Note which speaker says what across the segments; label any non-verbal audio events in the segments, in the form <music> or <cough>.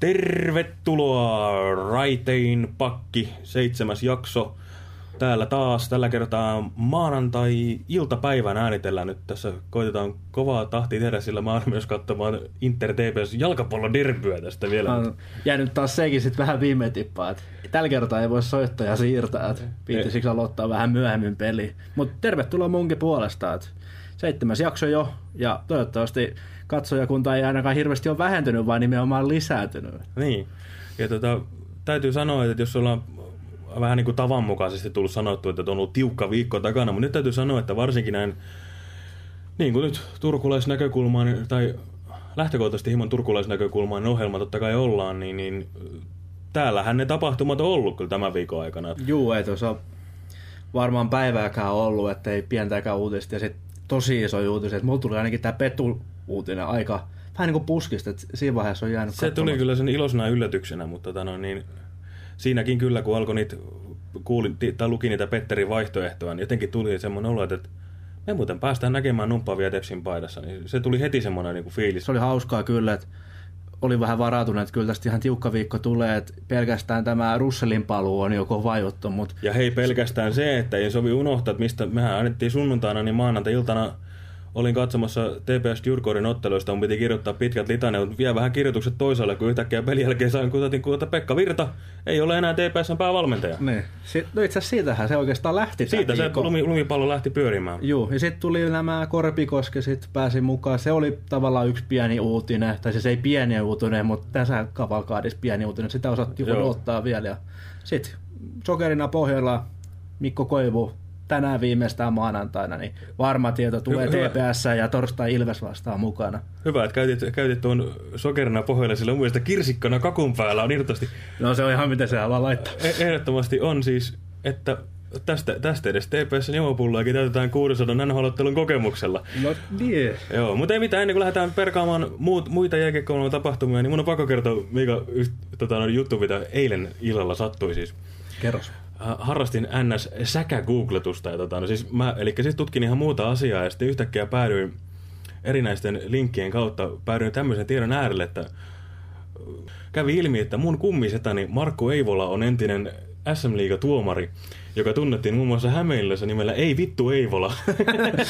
Speaker 1: Tervetuloa Raitein pakki, seitsemäs jakso. Täällä taas tällä kertaa maanantai-iltapäivän äänitellään nyt tässä. Koitetaan kovaa tahtia tehdä, sillä mä myös katsomaan Inter TPS jalkapalloderbyä tästä vielä.
Speaker 2: On jäänyt taas sekin sitten vähän viime tippaa. Tällä kertaa ei voi soittaa siirtää, että viittisikö aloittaa vähän myöhemmin peli. Mutta tervetuloa munkin puolesta. Et seitsemäs jakso jo ja toivottavasti katsojakunta ei ainakaan hirveästi ole vähentynyt, vaan nimenomaan lisääntynyt.
Speaker 1: Niin. Ja tota, täytyy sanoa, että jos ollaan vähän niin kuin tavanmukaisesti tullut sanottu, että on ollut tiukka viikko takana, mutta nyt täytyy sanoa, että varsinkin näin, niin kuin nyt turkulaisnäkökulmaan, tai lähtökohtaisesti hieman turkulaisnäkökulmaan ohjelma totta kai ollaan, niin, niin täällähän ne tapahtumat on ollut kyllä tämän viikon aikana.
Speaker 2: Juu, ei tuossa varmaan päivääkään ollut, että ei pientäkään uutista. Ja sitten tosi iso uutista, että mulla tuli ainakin tämä Petu uutinen aika vähän niin kuin puskista, että siinä vaiheessa on jäänyt
Speaker 1: Se tuli kyllä sen ilosena yllätyksenä, mutta tota no, niin, siinäkin kyllä, kun alkoi niitä, kuulin, tai luki niitä Petterin vaihtoehtoja, niin jotenkin tuli semmoinen olo, että me muuten päästään näkemään numppaavia Tepsin paidassa. Niin se tuli heti semmoinen niin kuin fiilis.
Speaker 2: Se oli hauskaa kyllä, että oli vähän varautunut, että kyllä tästä ihan tiukka viikko tulee, että pelkästään tämä Russelin paluu on joko vajuttu. Mutta...
Speaker 1: Ja hei, pelkästään se, että ei sovi unohtaa, että mistä mehän annettiin sunnuntaina, niin maanantai-iltana olin katsomassa TPS Jurkorin otteluista, mun piti kirjoittaa pitkät litaneet, mutta vielä vähän kirjoitukset toisaalle, kun yhtäkkiä pelin jälkeen sain kuitenkin, että Pekka Virta ei ole enää TPSn päävalmentaja.
Speaker 2: Niin. No itse asiassa siitähän se oikeastaan lähti.
Speaker 1: Siitä se lumi, lumipallo lähti pyörimään.
Speaker 2: Joo, ja sitten tuli nämä Korpikoski, sitten pääsi mukaan. Se oli tavallaan yksi pieni uutinen, tai se ei pieni uutinen, mutta tässä kavalkaadissa pieni uutinen. Sitä osattiin odottaa vielä. Sitten sokerina pohjalla Mikko Koivu tänään viimeistään maanantaina, niin varma tieto tulee Hyvä. TPS ja torstai Ilves vastaan mukana.
Speaker 1: Hyvä, että käytit, käytit tuon sokerina pohjalla, sillä mun mielestä kirsikkana kakun päällä on irtosti.
Speaker 2: No se on ihan miten se haluaa laittaa.
Speaker 1: E- ehdottomasti on siis, että tästä, tästä edes TPS juomapullaakin täytetään 600 nhl kokemuksella.
Speaker 2: No niin.
Speaker 1: Joo, mutta ei mitään, ennen kuin lähdetään perkaamaan muut, muita jääkiekkoilman tapahtumia, niin mun on pakko kertoa, mikä tota, juttu, mitä eilen illalla sattui siis.
Speaker 2: Kerros.
Speaker 1: Äh, harrastin ns. säkä-googletusta. Ja tota, no siis mä, eli siis tutkin ihan muuta asiaa ja sitten yhtäkkiä päädyin erinäisten linkkien kautta päädyin tämmöisen tiedon äärelle, että äh, kävi ilmi, että mun kummisetäni Markku Eivola on entinen SM-liiga-tuomari joka tunnettiin muun muassa Hämeenlässä nimellä Ei vittu Eivola.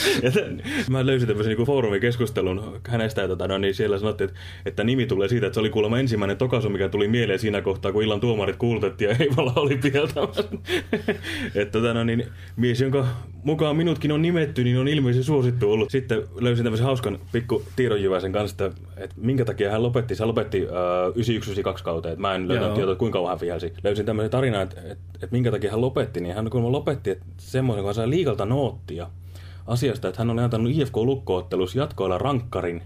Speaker 1: <laughs> mä löysin tämmöisen niin foorumikeskustelun hänestä, ja tota, no, niin siellä sanottiin, että, että nimi tulee siitä, että se oli kuulemma ensimmäinen tokasu, mikä tuli mieleen siinä kohtaa, kun illan tuomarit kuulutettiin ja Eivola oli pieltämässä. <laughs> että tota, no, niin, mies, jonka mukaan minutkin on nimetty, niin on ilmeisesti suosittu ollut. Sitten löysin tämmöisen hauskan pikku tiedonjyväisen kanssa, että, että minkä takia hän lopetti. Se lopetti uh, 91-92 kauteen. Mä en löytänyt tietoa, kuinka kauan hän vihelsi. Löysin tämmöisen tarinan, että, että, että, minkä takia hän lopetti, niin hän kun lopetti että semmoisen, kun hän sai liikalta noottia asiasta, että hän oli antanut IFK-lukkoottelussa jatkoilla rankkarin.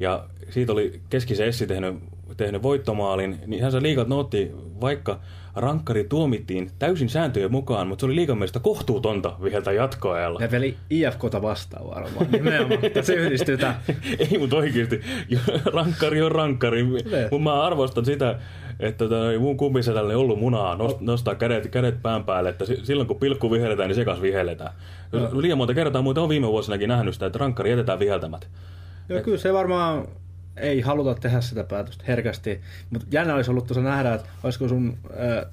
Speaker 1: Ja siitä oli keskisen Essi tehnyt, tehnyt voittomaalin, niin hän sai liikalta nootti, vaikka rankkari tuomittiin täysin sääntöjen mukaan, mutta se oli liikan mielestä kohtuutonta viheltä jatkoajalla.
Speaker 2: Ja veli IFKta vastaan varmaan, nimenomaan, se yhdistyy <laughs>
Speaker 1: Ei, mutta oikeasti, rankkari on rankkari. Mun mä arvostan sitä, että mun kummisetällä ei ollut munaa nost, nostaa kädet, kädet pään päälle, että silloin kun pilkku vihelletään, niin sekas vihelletään. No. Liian monta kertaa muuten on viime vuosinakin nähnyt sitä, että rankkari jätetään viheltämät.
Speaker 2: Joo, kyllä se varmaan ei haluta tehdä sitä päätöstä herkästi, mutta jännä olisi ollut tuossa nähdä, että olisiko sun,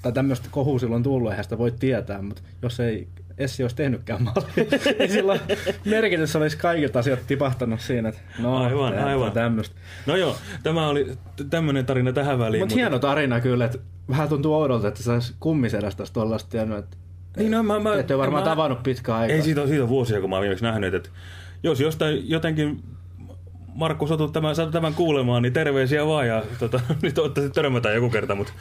Speaker 2: tai tämmöistä kohua silloin tullut, eihän sitä voi tietää, mutta jos ei Essi olisi tehnytkään mallia, <laughs> niin silloin merkitys olisi kaikilta asiat tipahtanut siinä, että no, aivan, aivan. tämmöistä.
Speaker 1: No joo, tämä oli tämmöinen tarina tähän väliin.
Speaker 2: Mut mutta hieno tarina kyllä, että vähän tuntuu oudolta, että saisi kummiserästä tuollaista että niin, no, mä, mä, ette ole varmaan mä, tavannut pitkään aikaa.
Speaker 1: Ei siitä ole, siitä vuosia, kun mä oon viimeksi nähnyt, että jos jostain jotenkin Markku satut tämän, tämän kuulemaan, niin terveisiä vaan ja tota, <laughs> nyt toivottavasti törmätään joku kerta. Mutta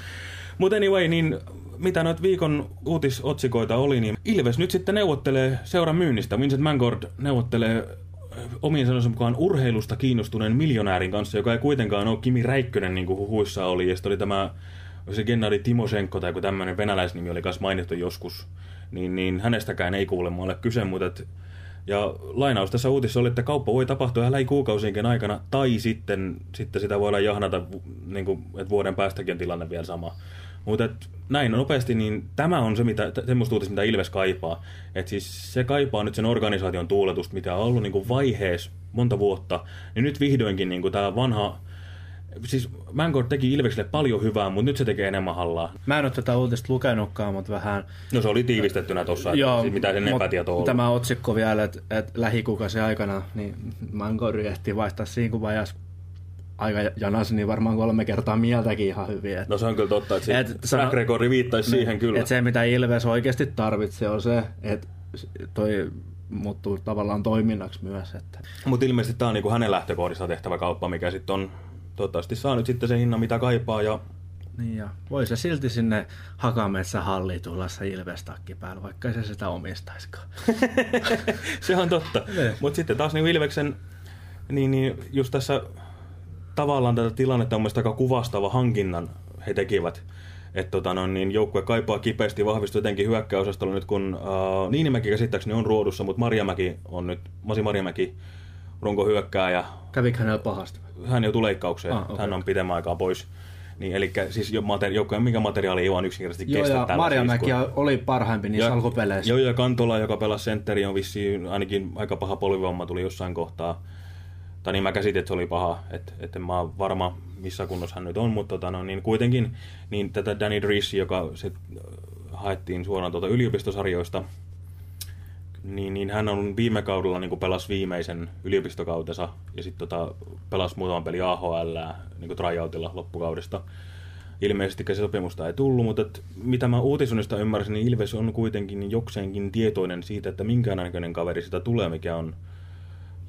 Speaker 1: mut anyway, niin mitä noita viikon uutisotsikoita oli, niin Ilves nyt sitten neuvottelee seuran myynnistä. Vincent Mangord neuvottelee äh, omien sanonsa mukaan urheilusta kiinnostuneen miljonäärin kanssa, joka ei kuitenkaan ole Kimi Räikkönen, niin kuin huhuissa oli. Ja oli tämä se Gennadi Timoshenko tai joku tämmöinen venäläisnimi oli myös mainittu joskus. Niin, niin hänestäkään ei kuulemma ole kyse, mutta ja lainaus tässä uutisessa oli, että kauppa voi tapahtua lähikuukausienkin aikana, tai sitten, sitten sitä voidaan jahnata, niin kuin, että vuoden päästäkin on tilanne vielä sama. Mutta näin nopeasti, niin tämä on se, mitä, semmoista uutista, mitä Ilves kaipaa. Et siis se kaipaa nyt sen organisaation tuuletusta, mitä on ollut niin kuin vaiheessa monta vuotta. Niin nyt vihdoinkin niin kuin tämä vanha Siis Mangor teki Ilvekselle paljon hyvää, mutta nyt se tekee enemmän hallaa.
Speaker 2: Mä en ole tätä uutista lukenutkaan, mutta vähän...
Speaker 1: No se oli tiivistettynä tuossa, mitä sen epätieto oli.
Speaker 2: Tämä otsikko vielä, että, että lähikuukausi aikana, niin Mangor ehti vaihtaa siinä kun vajas aika janas, niin varmaan kolme kertaa mieltäkin ihan hyvin.
Speaker 1: Et, no se on kyllä totta, että et, track recordi viittaisi niin, siihen kyllä.
Speaker 2: Että se mitä Ilves oikeasti tarvitsee on se, että toi muuttuu tavallaan toiminnaksi myös. Että.
Speaker 1: Mutta ilmeisesti tämä on niinku hänen lähtökohdissa tehtävä kauppa, mikä sitten on toivottavasti saa nyt sitten sen hinnan, mitä kaipaa. Ja...
Speaker 2: Niin ja voi se silti sinne Hakametsä halli tulla se Ilvestakki päällä, vaikka se sitä omistaisikaan. <laughs>
Speaker 1: se on totta. Niin. Mutta sitten taas niin Ilveksen, niin, niin just tässä tavallaan tätä tilannetta on aika kuvastava hankinnan he tekivät. Että tota, no, niin joukkue kaipaa kipeästi vahvistua jotenkin hyökkäysosastolla nyt, kun uh, Niinimäki käsittääkseni on ruodussa, mutta Marjamäki on nyt, Masi Marjamäki runko hyökkääjä.
Speaker 2: Kävikö hänellä pahasti?
Speaker 1: Hän joutui leikkaukseen, ah, okay. hän on pitemmän aikaa pois. Niin, eli siis jo materi- joukkojen, minkä materiaali ei vaan yksinkertaisesti
Speaker 2: joo, kestä ja Marjamäki kun... oli parhaimpi niissä ja, alkupeleissä.
Speaker 1: Joo, ja Kantola, joka pelasi sentteri, on vissiin ainakin aika paha polvivamma tuli jossain kohtaa. Tai niin mä käsitin, että se oli paha, että, että mä oon varma, missä kunnossa hän nyt on, mutta tota, no, niin kuitenkin niin tätä Danny Drissi, joka se äh, haettiin suoraan tuota yliopistosarjoista, niin, niin hän on viime kaudella niin pelasi viimeisen yliopistokautensa ja sitten tota, pelasi muutaman peli AHL niin tryoutilla loppukaudesta. Ilmeisesti se sopimusta ei tullut, mutta et, mitä mä uutisunista ymmärsin, niin Ilves on kuitenkin jokseenkin tietoinen siitä, että minkä näköinen kaveri sitä tulee, mikä on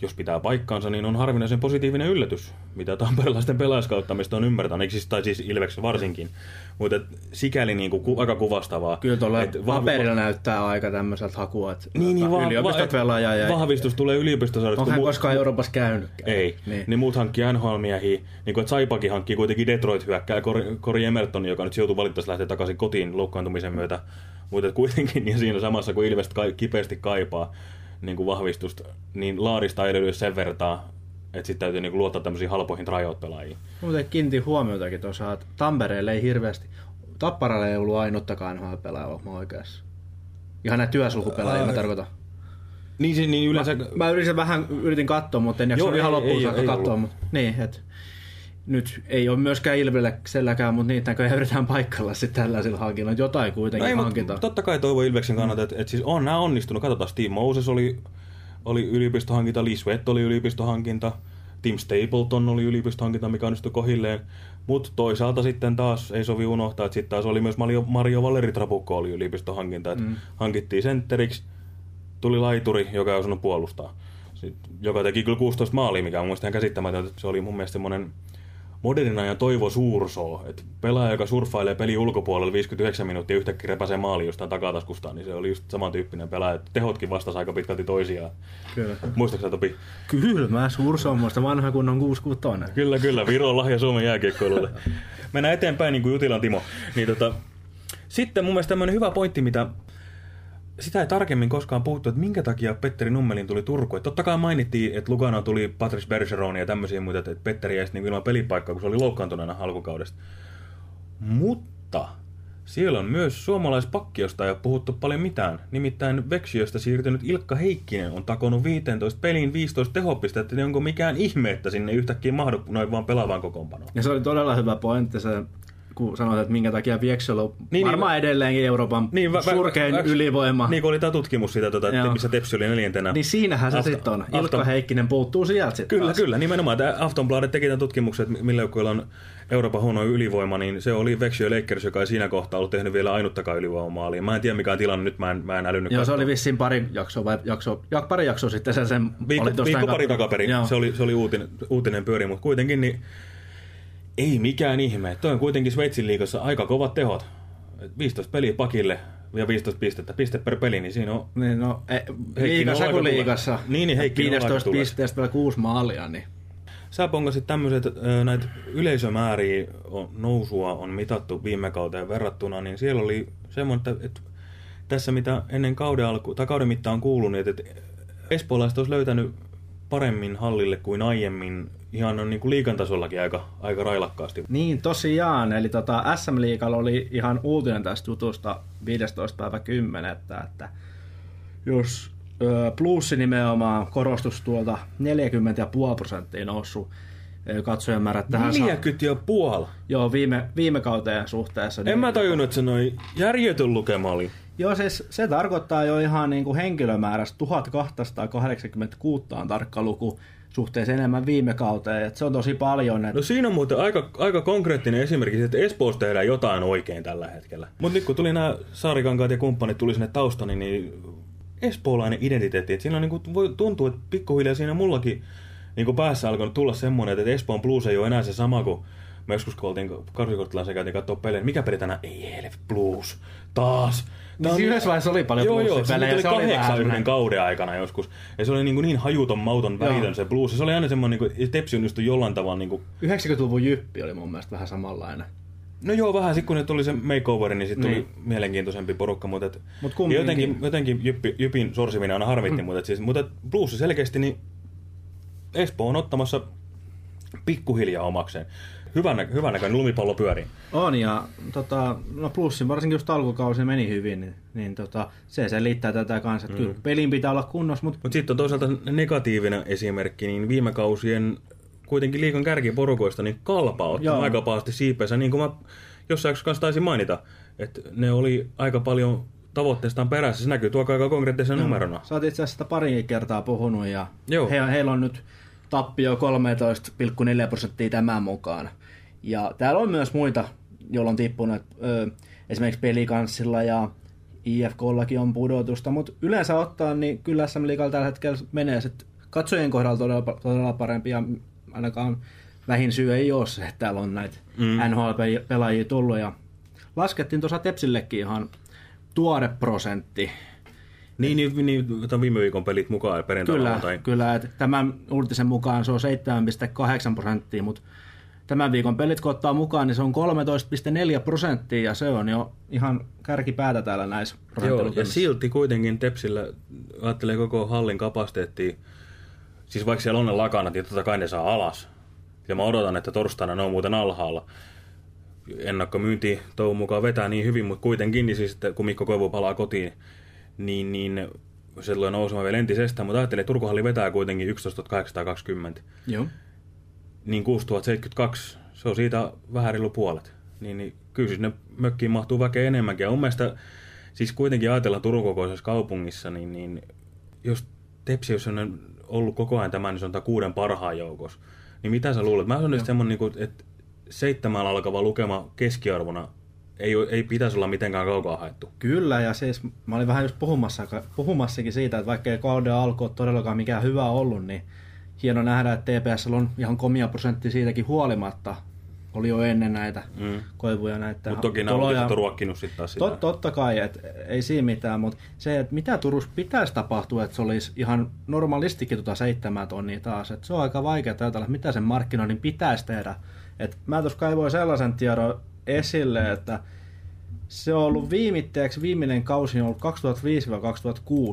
Speaker 1: jos pitää paikkaansa, niin on harvinaisen positiivinen yllätys, mitä tamperilaisten pelaajaskauttamista on ymmärtänyt, siis, tai siis Ilveks varsinkin. Mutta sikäli niinku ku, aika kuvastavaa.
Speaker 2: Kyllä tuolla paperilla näyttää aika tämmöiseltä hakua, että niin, niin, va- yliopistot va- ja...
Speaker 1: Vahvistus tulee yliopistosarjasta.
Speaker 2: Onko hän koskaan Euroopassa käynytkään?
Speaker 1: Ei. Niin. niin muut hankkii NHL-miehiä, niin kuin Saipakin hankkii kuitenkin Detroit hyökkää Cory Emerton, joka nyt joutuu valitettavasti lähteä takaisin kotiin loukkaantumisen myötä. Mutta kuitenkin niin siinä samassa, kun Ilves kipeästi kaipaa, niin kuin vahvistusta, niin laarista ei löydy sen vertaa, että sitten täytyy niin kuin luottaa tämmöisiin halpoihin tryout-pelaajiin.
Speaker 2: Mutta kiinnitin huomiotakin tuossa, että Tampereelle ei hirveästi, Tapparalle ei ollut ainuttakaan NHL-pelaajaa oikeassa. Ihan näitä työsulkupelaajia, mä tarkoitan.
Speaker 1: Niin, niin yleensä...
Speaker 2: Mä, mä yritin vähän, yritin katsoa, mutta en jaksa ihan loppuun saakka katsoa. Mutta, niin, että nyt ei ole myöskään Ilvekselläkään, mutta niitä näköjään yritetään paikalla sitten tällaisilla hankinnoilla. Jotain kuitenkin no hankitaan.
Speaker 1: Totta kai toivo Ilveksen kannalta, että, että siis on nämä onnistunut. Katsotaan, Steve Moses oli, oli yliopistohankinta, Lee Sweat oli yliopistohankinta, Tim Stapleton oli yliopistohankinta, mikä onnistui kohilleen. Mutta toisaalta sitten taas ei sovi unohtaa, että sitten taas oli myös Mario, Mario Valeri Trapukko oli yliopistohankinta. Mm. Hankittiin sentteriksi, tuli laituri, joka ei osannut puolustaa. Sitten, joka teki kyllä 16 maalia, mikä on mun mielestä ihan käsittämätöntä. Se oli mun mielestä semmoinen modernin ajan Toivo Suursoo, että pelaaja, joka surffailee peli ulkopuolella 59 minuuttia yhtäkkiä repäsee maali jostain takataskustaan, niin se oli just samantyyppinen pelaaja. Tehotkin vastasi aika pitkälti toisiaan. Kyllä. Muistatko Topi?
Speaker 2: Kyllä, mä Suursoo muista vanha kunnon 66
Speaker 1: Kyllä, kyllä. Viron lahja Suomen jääkiekkoilulle. Mennään eteenpäin niin kuin Jutilan Timo. Niin tota, sitten mun mielestä tämmöinen hyvä pointti, mitä sitä ei tarkemmin koskaan puhuttu, että minkä takia Petteri Nummelin tuli Turku. Että totta kai mainittiin, että Lugano tuli Patrice Bergeron ja tämmöisiä muita, että Petteri jäi niin ilman pelipaikkaa, kun se oli loukkaantuneena alkukaudesta. Mutta siellä on myös suomalaispakki, josta ei ole puhuttu paljon mitään. Nimittäin Veksiosta siirtynyt Ilkka Heikkinen on takonut 15 peliin 15 tehopistettä, niin onko mikään ihme, että sinne yhtäkkiä mahdu noin vaan pelaavaan kokoonpanoon.
Speaker 2: Ja se oli todella hyvä pointti, se kun sanoit, että minkä takia Viekselo on niin, varmaan niin, edelleenkin Euroopan niin, surkein vä, vä, ylivoima.
Speaker 1: Niin kuin oli tämä tutkimus siitä, tuota, että missä Tepsi oli neljäntenä.
Speaker 2: Niin siinähän se sitten on. Ilkka Afton... Heikkinen puuttuu sieltä sitten
Speaker 1: Kyllä, taas. kyllä. Nimenomaan tämä Aftonbladet teki tämän tutkimuksen, että millä joukkueilla on Euroopan huono ylivoima, niin se oli Vexio Lakers, joka ei siinä kohtaa ollut tehnyt vielä ainuttakaan ylivoimaalia. Mä en tiedä mikä on tilanne nyt, mä en, mä en älynyt
Speaker 2: Joo, katsoa. se oli vissiin pari jaksoa, vai jakso, ja, pari jaksoa sitten se sen...
Speaker 1: Viikko, viikko pari takaperin, se oli, se oli uutinen, uutinen pyöri, mutta kuitenkin niin ei mikään ihme. Toi on kuitenkin Sveitsin liigassa aika kovat tehot. 15 peliä pakille ja 15 pistettä, piste per peli, niin siinä on...
Speaker 2: Niin no, e, liigassa kuin liigassa.
Speaker 1: Niin, niin Heikki
Speaker 2: 15 pisteestä vielä kuusi maalia, niin...
Speaker 1: Sä pongasit tämmöiset, näitä yleisömääriä on, nousua on mitattu viime kauteen verrattuna, niin siellä oli semmoinen, että, tässä mitä ennen kauden, alku, tai kauden mittaan kuulunut, että espoolaiset olisi löytänyt paremmin hallille kuin aiemmin ihan on niin kuin liikan tasollakin aika, aika railakkaasti.
Speaker 2: Niin, tosiaan. Eli tota, SM-liigalla oli ihan uutinen tästä jutusta 15. päivä 10. Että jos ö, plussi nimenomaan korostus tuolta 40,5 prosenttia noussut katsojamäärät tähän
Speaker 1: 40 ja puoli.
Speaker 2: Joo, viime, viime kauteen suhteessa.
Speaker 1: En
Speaker 2: niin,
Speaker 1: mä tajunnut, että se noin järjetön lukema oli.
Speaker 2: Joo, siis se tarkoittaa jo ihan niin kuin henkilömäärästä 1286 on tarkka luku suhteessa enemmän viime kauteen, että se on tosi paljon. Että...
Speaker 1: No siinä on muuten aika, aika konkreettinen esimerkki, että Espoossa tehdään jotain oikein tällä hetkellä. Mutta nyt kun tuli nämä Saarikankaat ja kumppanit tuli sinne taustani, niin espoolainen identiteetti, että siinä on niin voi tuntua, että pikkuhiljaa siinä mullakin niin päässä alkanut tulla semmoinen, että Espoon Blues ei ole enää se sama kuin me joskus kun oltiin Karsikorttilassa käytiin katsoa pelejä, mikä peli tänään? Ei helvet Blues, taas.
Speaker 2: Niin siinä yhdessä vaiheessa oli paljon
Speaker 1: Joo, joo, se
Speaker 2: bluesipelejä,
Speaker 1: oli
Speaker 2: se oli
Speaker 1: kahdeksan yhden kauden aikana joskus. Ja se oli niin, kuin niin hajuton, mauton, välitön se blues. Ja se oli aina semmoinen, niin kuin, Tepsi onnistui jollain tavalla niin kuin,
Speaker 2: 90-luvun jyppi oli mun mielestä vähän samanlainen.
Speaker 1: No joo, vähän sitten kun ne tuli se makeover, niin sitten
Speaker 2: Niin.
Speaker 1: tuli mielenkiintoisempi porukka, mutta et,
Speaker 2: Mut kumminkin-
Speaker 1: jotenkin, jotenkin jyppi, Jypin sorsiminen aina harmitti, mm. mutta, et siis, mutta blues selkeästi niin Espoo on ottamassa pikkuhiljaa omakseen. Hyvän, hyvän näköinen lumipallo pyörii.
Speaker 2: On ja tota, no plussin varsinkin just alkukausi meni hyvin, niin, niin tota, se selittää tätä kanssa. Mm. Kyllä pelin pitää olla kunnossa, mutta
Speaker 1: Mutta sitten on toisaalta negatiivinen esimerkki, niin viime kausien kuitenkin liikan kärkiporukoista, niin kalpa otti
Speaker 2: Joo.
Speaker 1: aika pahasti siipeensä, niin kuin mä jossain kanssa taisin mainita, että ne oli aika paljon tavoitteestaan perässä. Se näkyy tuo aika konkreettisena numerona.
Speaker 2: sä oot itse asiassa sitä pari kertaa puhunut ja
Speaker 1: Joo.
Speaker 2: he, heillä on nyt tappio 13,4 prosenttia tämän mukaan. Ja täällä on myös muita, joilla on tippunut, ö, esimerkiksi pelikanssilla ja IFKllakin on pudotusta, mutta yleensä ottaen, niin kyllä SM Liigalla tällä hetkellä menee sit katsojien kohdalla todella, todella parempi ja ainakaan vähin syy ei ole se, että täällä on näitä
Speaker 1: Mm.
Speaker 2: NHL-pelaajia tullut ja laskettiin tuossa Tepsillekin ihan tuore prosentti.
Speaker 1: Niin, niin, niin otan viime viikon pelit mukaan perjantaina.
Speaker 2: Kyllä,
Speaker 1: Tai...
Speaker 2: kyllä että tämän uutisen mukaan se on 7,8 prosenttia, mutta tämän viikon pelit kun ottaa mukaan, niin se on 13,4 prosenttia ja se on jo ihan kärkipäätä täällä näissä
Speaker 1: Joo, ja silti kuitenkin Tepsillä ajattelee koko hallin kapasiteettia. Siis vaikka siellä on ne lakanat, niin totta kai ne saa alas. Ja mä odotan, että torstaina ne on muuten alhaalla. Ennakkomyynti toivon mukaan vetää niin hyvin, mutta kuitenkin, niin siis, että kun Mikko Koivu palaa kotiin, niin, niin se tulee nousemaan vielä entisestään. Mutta ajattelin, että Turkuhalli vetää kuitenkin 11 820.
Speaker 2: Joo.
Speaker 1: Niin 6072, se on siitä vähän reilu puolet. Niin, niin kyllä siis ne mökkiin mahtuu väkeä enemmänkin. Ja mun mielestä, siis kuitenkin ajatellaan Turun kokoisessa kaupungissa, niin, niin jos Tepsi sellainen ollut koko ajan tämän, niin sanotaan kuuden parhaan joukossa, niin mitä sä luulet? Mä sanon, että semmoinen, niin että seitsemällä alkava lukema keskiarvona ei, ei pitäisi olla mitenkään kaukaa haettu.
Speaker 2: Kyllä, ja siis mä olin vähän just puhumassa, puhumassakin siitä, että vaikka ei kauden alku ole todellakaan mikään hyvä ollut, niin hieno nähdä, että TPS on ihan komia prosentti siitäkin huolimatta. Oli jo ennen näitä
Speaker 1: Mm.
Speaker 2: koivuja näitä
Speaker 1: Mutta toki nämä on ruokkinut sitten taas sitä.
Speaker 2: Tot, totta kai, että ei siinä mitään, mutta se, että mitä Turussa pitäisi tapahtua, että se olisi ihan normaalistikin tuota seitsemän tonnia taas, että se on aika vaikea ajatella, mitä sen markkinoinnin pitäisi tehdä. Et mä tuossa kaivoin sellaisen tiedon esille, että se on ollut viimitteeksi, viimeinen kausi on ollut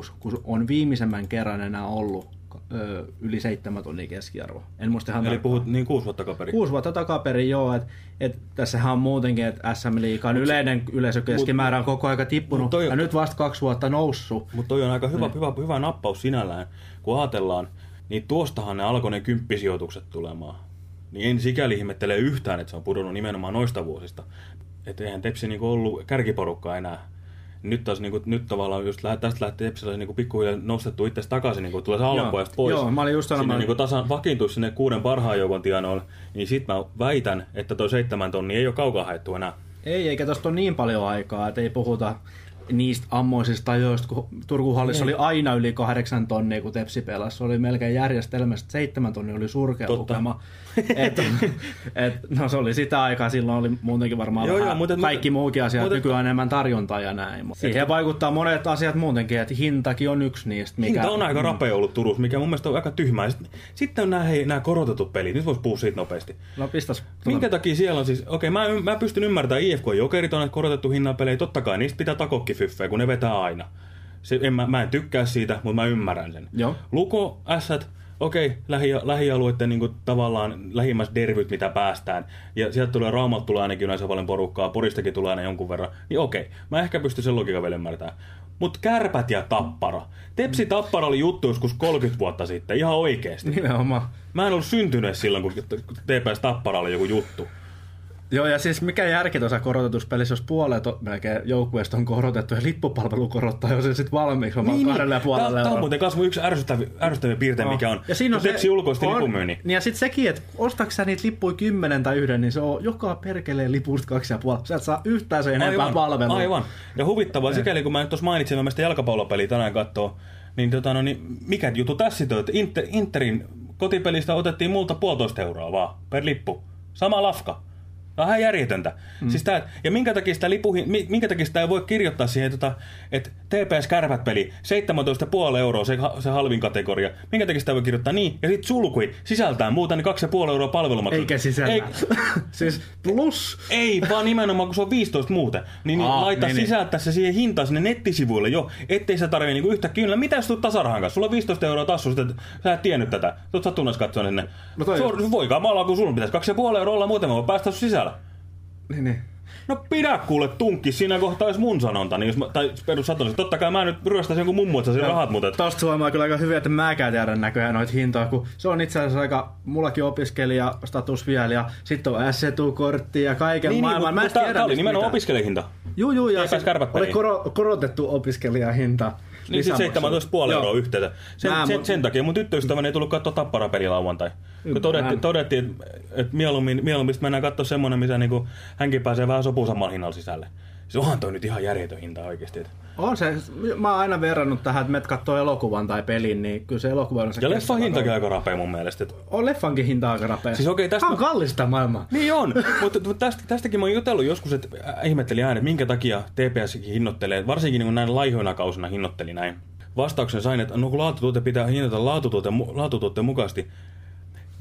Speaker 2: 2005-2006, kun on viimeisemmän kerran enää ollut ö, yli seitsemän tonnia keskiarvo. En muista ihan
Speaker 1: Eli
Speaker 2: tarkkaan.
Speaker 1: puhut niin kuusi vuotta kaperi.
Speaker 2: Kuusi vuotta takaperin, joo. Et, et tässähän on muutenkin, että SM Liikan yleinen yleisökeskimäärä on koko aika tippunut,
Speaker 1: mut toi on-
Speaker 2: ja nyt vasta kaksi vuotta noussut.
Speaker 1: Mutta toi on aika hyvä,
Speaker 2: Niin.
Speaker 1: hyvä, hyvä nappaus sinällään, kun ajatellaan, niin tuostahan ne alkoi ne kymppisijoitukset tulemaan. Niin en sikäli ihmettele yhtään, että se on pudonnut nimenomaan noista vuosista. Että eihän Tepsi niinku ollut kärkiporukka enää. Nyt taas niinku, nyt tavallaan just lä- tästä lähtee Tepsillä niinku pikkuhiljaa nostettu itse takaisin, niinku tulee se alapojasta pois.
Speaker 2: Joo, mä olin just
Speaker 1: Sinne
Speaker 2: sanomassa-
Speaker 1: niinku tasan vakiintuisi sinne kuuden parhaan joukon tienoille, niin sit mä väitän, että toi seitsemän tonni ei ole kaukaa haettu enää.
Speaker 2: Ei, eikä tosta ole niin paljon aikaa, että ei puhuta niistä ammoisista ajoista, kun Turku Hallissa oli aina yli kahdeksan tonnia, kun Tepsi pelasi. Se oli melkein järjestelmästä. Seitsemän tonnia oli surkea
Speaker 1: Totta.
Speaker 2: lukema. <laughs> Et, et, no se oli sitä aikaa, silloin oli muutenkin varmaan
Speaker 1: Joo,
Speaker 2: joo,
Speaker 1: joo,
Speaker 2: vähän
Speaker 1: mutta-
Speaker 2: kaikki muukin asiat,
Speaker 1: mutta-
Speaker 2: nykyään enemmän tarjontaa ja näin. Mutta siihen vaikuttaa monet asiat muutenkin, että hintakin on yksi niistä. Mikä,
Speaker 1: Hinta on aika rapea ollut Turussa, mikä mun mielestä on aika tyhmää. Sitten, on nämä, hei, nämä korotetut pelit. Nyt voisi puhua siitä nopeasti.
Speaker 2: No pistäs.
Speaker 1: Minkä takia siellä on siis, okei mä, mä pystyn ymmärtämään IFK Jokerit on näitä korotettu hinnan pelejä, totta kai niistä pitää takokkifyffejä, kun ne vetää aina. Se, en, mä, mä en tykkää siitä, mutta mä ymmärrän sen.
Speaker 2: Joo.
Speaker 1: Luko, Ässät, okei, lähi, lähialueiden niin kuin, tavallaan lähimmäs dervyt, mitä päästään, ja sieltä tulee Raumalta tulee ainakin yleensä paljon porukkaa, Poristakin tulee aina jonkun verran, niin okei, mä ehkä pystyn sen logiikan vielä ymmärtämään. Mutta kärpät ja tappara. Tepsi tappara oli juttu joskus 30 vuotta sitten, ihan oikeesti.
Speaker 2: Nimenomaan.
Speaker 1: Mä en ollut syntynyt silloin, kun TPS tappara oli joku juttu.
Speaker 2: Joo, ja siis mikä järki tuossa korotetuspelissä, jos puolet on, melkein joukkueesta on korotettu ja lippupalvelu korottaa jo sen sitten valmiiksi, vaan niin, kahdella ja puolella
Speaker 1: Tämä on muuten kasvu yksi ärsyttävä, ärsyttävä piirte, no. mikä on.
Speaker 2: Ja siinä on se,
Speaker 1: ulkoisti
Speaker 2: on. Niin ja sitten sekin, että ostatko sä niitä lippuja kymmenen tai yhden, niin se on joka perkeleen lipusta kaksi ja puoli. Sä et saa yhtään se enempää
Speaker 1: Aivan,
Speaker 2: palvelua.
Speaker 1: aivan. Ja huvittavaa, sikäli kun mä nyt tuossa mainitsin, mä meistä jalkapallopeliä tänään katsoo, niin, tota, no, niin mikä juttu tässä sitten on, että Inter, Interin kotipelistä otettiin multa puolitoista euroa vaan per lippu. Sama lafka. Ihan järjetöntä. Mm. Siis tää, ja minkä takia, sitä lipuhin, mi- minkä takia sitä ei voi kirjoittaa siihen, tota, että TPS Kärpät peli, 17,5 euroa se, se halvin kategoria. Minkä takia sitä voi kirjoittaa niin? Ja sitten sulkui sisältää muuta, niin 2,5 euroa palvelumaksu.
Speaker 2: Eikä sisällä.
Speaker 1: Ei, <laughs>
Speaker 2: siis plus.
Speaker 1: ei, vaan nimenomaan kun se on 15 muuten. Niin, niin
Speaker 2: Aa,
Speaker 1: laita
Speaker 2: niin, niin.
Speaker 1: sisältää se siihen hintaan sinne nettisivuille jo, ettei sä tarvitse niinku yhtä kyynellä. Mitä jos tulet tasarahan kanssa? Sulla on 15 euroa tassusta, että sä et tiennyt tätä. Tuot satunnaisi katsoa sinne.
Speaker 2: No toi-
Speaker 1: Suor, voi kun sulla pitäisi 2,5 euroa olla muuten, mä voin päästä sun sisällä.
Speaker 2: Niin, niin.
Speaker 1: No pidä kuule tunkki, siinä kohtaa olisi mun sanonta, niin jos mä, tai perus satoisin. Totta kai mä nyt ryöstäisin jonkun mummu, että sä rahat, mutta... et-
Speaker 2: Tosta huomaa kyllä aika hyvin, että mäkään tiedän näköjään noita hintoja, kun se on itse asiassa aika, mullakin opiskelijastatus vielä, ja sitten on S-etukortti ja kaiken
Speaker 1: Niin, niin,
Speaker 2: maailman.
Speaker 1: mutta
Speaker 2: Mä en tiedä
Speaker 1: tää oli nimenomaan opiskelijahinta.
Speaker 2: Juu, juu, ja
Speaker 1: Kärpät
Speaker 2: oli koro, korotettu opiskelijahinta.
Speaker 1: Niin siis
Speaker 2: lisämaksu.
Speaker 1: 17,5 euroa yhteensä. Sen,
Speaker 2: Mä-
Speaker 1: sen, sen, takia mun tyttöystäväni ei tullut katsoa tapparapeli lauantai. Kun todettiin, todettiin että et mieluummin, mieluummin mennään katsoa semmonen, missä niinku hänkin pääsee vähän sopusamalla hinnalla sisälle. Se onhan toi nyt ihan järjetön hinta oikeesti. et.
Speaker 2: On se, mä oon aina verrannut tähän, että menet katsoo elokuvan tai pelin, niin kyllä se elokuva on se
Speaker 1: Ja leffan hintakin aika rapea mun mielestä.
Speaker 2: On leffankin hinta aika rapea.
Speaker 1: Siis okei, tästä
Speaker 2: Tää on kallista maailmaa.
Speaker 1: Niin on, mutta tästä, tästäkin mä oon jutellut joskus, että ihmettelin äänen, minkä takia TPS hinnoittelee, varsinkin niin näin laihoina kausina hinnoitteli näin. Vastauksen sain, että no kun laatutuote pitää hinnoitella laatutuote, laatutuotteen mukaisesti.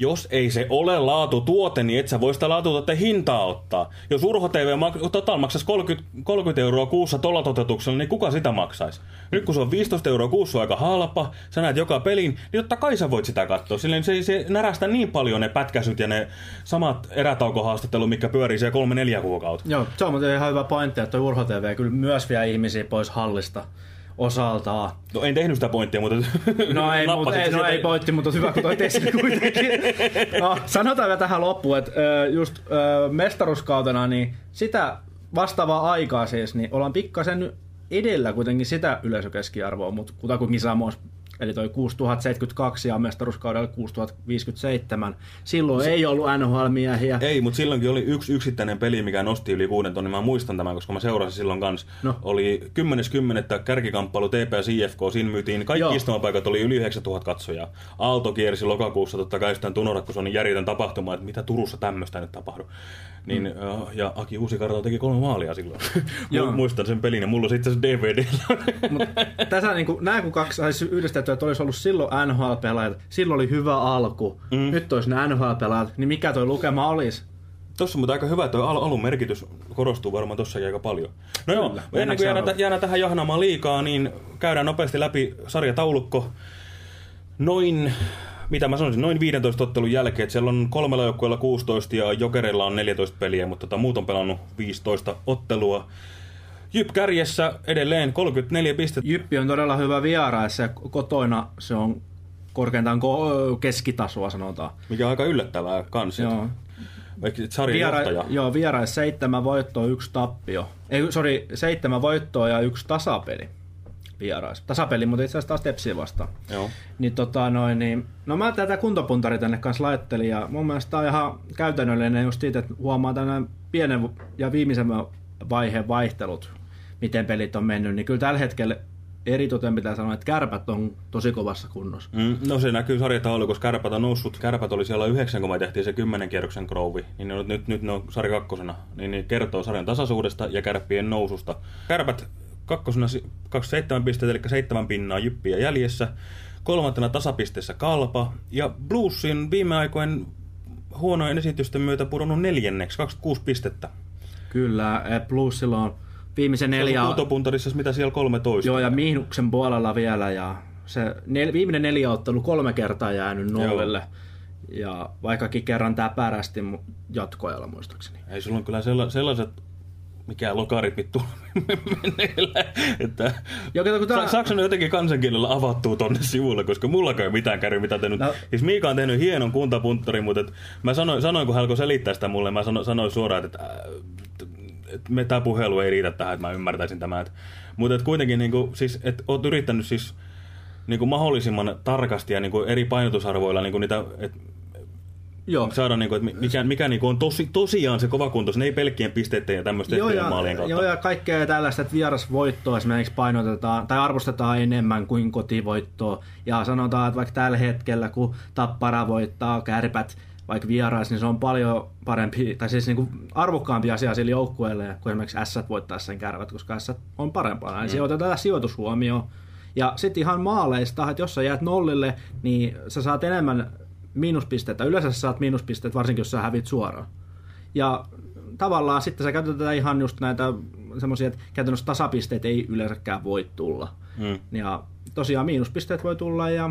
Speaker 1: Jos ei se ole laatutuote, niin et sä voi sitä laatutuotteen hintaa ottaa. Jos Urho TV mak- Total maksaisi 30, 30 euroa kuussa tuolla toteutuksella, niin kuka sitä maksaisi? Nyt kun se on 15 euroa kuussa aika halpa, sä näet joka pelin, niin totta kai sä voit sitä katsoa. Silleen se, se närästä niin paljon ne pätkäsyt ja ne samat erätaukohaastattelut, mikä pyörii siellä kolme neljä kuukautta.
Speaker 2: Joo, se on ihan hyvä pointti, että Urho TV kyllä myös vie ihmisiä pois hallista osaltaan.
Speaker 1: No en tehnyt sitä pointtia, mutta <laughs>
Speaker 2: No ei, mutta,
Speaker 1: nappasit
Speaker 2: ei, no ei pointti, mutta hyvä kun toi esille <laughs> kuitenkin. No, sanotaan vielä tähän loppuun, että just mestaruuskautena, niin sitä vastaavaa aikaa siis, niin ollaan pikkasen edellä kuitenkin sitä yleisökeskiarvoa, mutta kutakuinkin samoissa. Eli toi 6072 ja mestaruuskaudella 6057. Silloin ei ollut NHL-miehiä.
Speaker 1: Ei, mutta silloinkin oli yksi yksittäinen peli, mikä nosti yli kuuden tonnin. Mä muistan tämän, koska mä seurasin silloin kanssa.
Speaker 2: No.
Speaker 1: Oli 10.10. kärkikamppailu TPS IFK. Siinä myytiin kaikki
Speaker 2: Joo.
Speaker 1: istumapaikat, oli yli 9000 katsojaa. Aalto kiersi lokakuussa totta kai sitä Tunorat, kun se on niin järjetön tapahtuma, että mitä Turussa tämmöistä nyt tapahdu. Niin, mm. ja Aki Uusikarta teki kolme maalia silloin. <laughs>
Speaker 2: Joo.
Speaker 1: Muistan sen pelin ja mulla on itse asiassa DVD.
Speaker 2: Mut tässä niin kuin, nämä kun kaksi saisi yhdistettyä, että olisi ollut silloin NHL-pelaajat, silloin oli hyvä alku, mm. nyt olisi ne NHL-pelaajat, niin mikä toi lukema olisi?
Speaker 1: Tossa on mutta aika hyvä, että al- alun merkitys korostuu varmaan tossakin aika paljon. No joo,
Speaker 2: Kyllä.
Speaker 1: ennen kuin jäädään, jäädään tähän jahnaamaan liikaa, niin käydään nopeasti läpi sarjataulukko. Noin, mitä mä sanoisin, noin 15 ottelun jälkeen, että siellä on kolmella joukkueella 16 ja Jokereilla on 14 peliä, mutta tota, muut on pelannut 15 ottelua. Jyp kärjessä edelleen 34 pistettä.
Speaker 2: Jyppi on todella hyvä vieraissa ja kotoina se on korkeintaan ko- keskitasoa sanotaan.
Speaker 1: Mikä on aika yllättävää kans.
Speaker 2: Joo.
Speaker 1: Johtaja.
Speaker 2: joo, vierais seitsemän voittoa, yksi tappio. Ei, sorry, seitsemän voittoa ja yksi tasapeli vierais. Tasapeli, mutta itse asiassa taas Tepsiä vastaan.
Speaker 1: Joo.
Speaker 2: Niin tota noin, niin, no mä tätä kuntopuntari tänne kanssa laittelin ja mun mielestä tää on ihan käytännöllinen just siitä, että huomaa tänään pienen ja viimeisen vaiheen vaihtelut, miten pelit on mennyt, niin kyllä tällä hetkellä eritoten pitää sanoa, että kärpät on tosi kovassa kunnossa.
Speaker 1: Mm, no se näkyy sarjataulukossa, kärpät on noussut. Kärpät oli siellä yhdeksän, kun me tehtiin se kymmenen kierroksen krouvi. Niin ne on, nyt, nyt ne on sarja kakkosena. Niin ne kertoo sarjan tasaisuudesta ja kärppien noususta. Kärpät kakkosena si- 27 pistettä, eli seitsemän pinnaa jyppiä jäljessä. Kolmantena tasapisteessä Kalpa. Ja Bluesin viime aikojen huonojen esitysten myötä pudonnut neljänneksi, 26 pistettä.
Speaker 2: Kyllä, Bluesilla on viimeisen neljä...
Speaker 1: Kuutopuntarissa mitä siellä 13.
Speaker 2: Joo, ja miinuksen puolella vielä ja se nel, viimeinen neljä ottelu kolme kertaa jäänyt nollille. Ja vaikkakin kerran täpärästi jatkoajalla muistaakseni.
Speaker 1: Ei sulla on kyllä sella, sellaiset mikä logaritmit <laughs> meneillä, että kun tämä... Saksan jotenkin kansankielellä avattuu tonne sivulle, koska mulla ei mitään käy, mitä tehnyt. No. Siis Miika on tehnyt hienon kuntapunttorin, mutta et mä sanoin, sanoin, kun hän alkoi selittää sitä mulle, mä sanoin, sanoin suoraan, että, että me, tämä puhelu ei riitä tähän, että mä ymmärtäisin tämän. mutta et kuitenkin, niin kuin, siis, että oot yrittänyt siis niin kuin mahdollisimman tarkasti ja niin kuin eri painotusarvoilla niin kuin niitä, että Joo. saada, niin kuin, että mikä, mikä niin kuin on tosi, tosiaan se kovakuntois, ne ei pelkkien pisteiden ja tämmöisten joo, ja, maalien kautta.
Speaker 2: Joo, ja kaikkea tällaista, että vierasvoittoa esimerkiksi painotetaan tai arvostetaan enemmän kuin kotivoittoa. Ja sanotaan, että vaikka tällä hetkellä, kun Tappara voittaa kärpät vaikka vierais, niin se on paljon parempi, tai siis niin kuin arvokkaampi asia sille joukkueelle, kuin esimerkiksi S voittaa sen kärpät, koska S on parempaa. Mm. Eli otetaan sijoitus huomioon. Ja sitten ihan maaleista, että jos sä jäät nollille, niin sä saat enemmän miinuspistettä. Yleensä sä saat miinuspisteet, varsinkin jos sä hävit suoraan. Ja tavallaan sitten sä käytetään ihan just näitä semmoisia, että käytännössä tasapisteet ei yleensäkään voi tulla. Mm. Ja tosiaan miinuspisteet voi tulla ja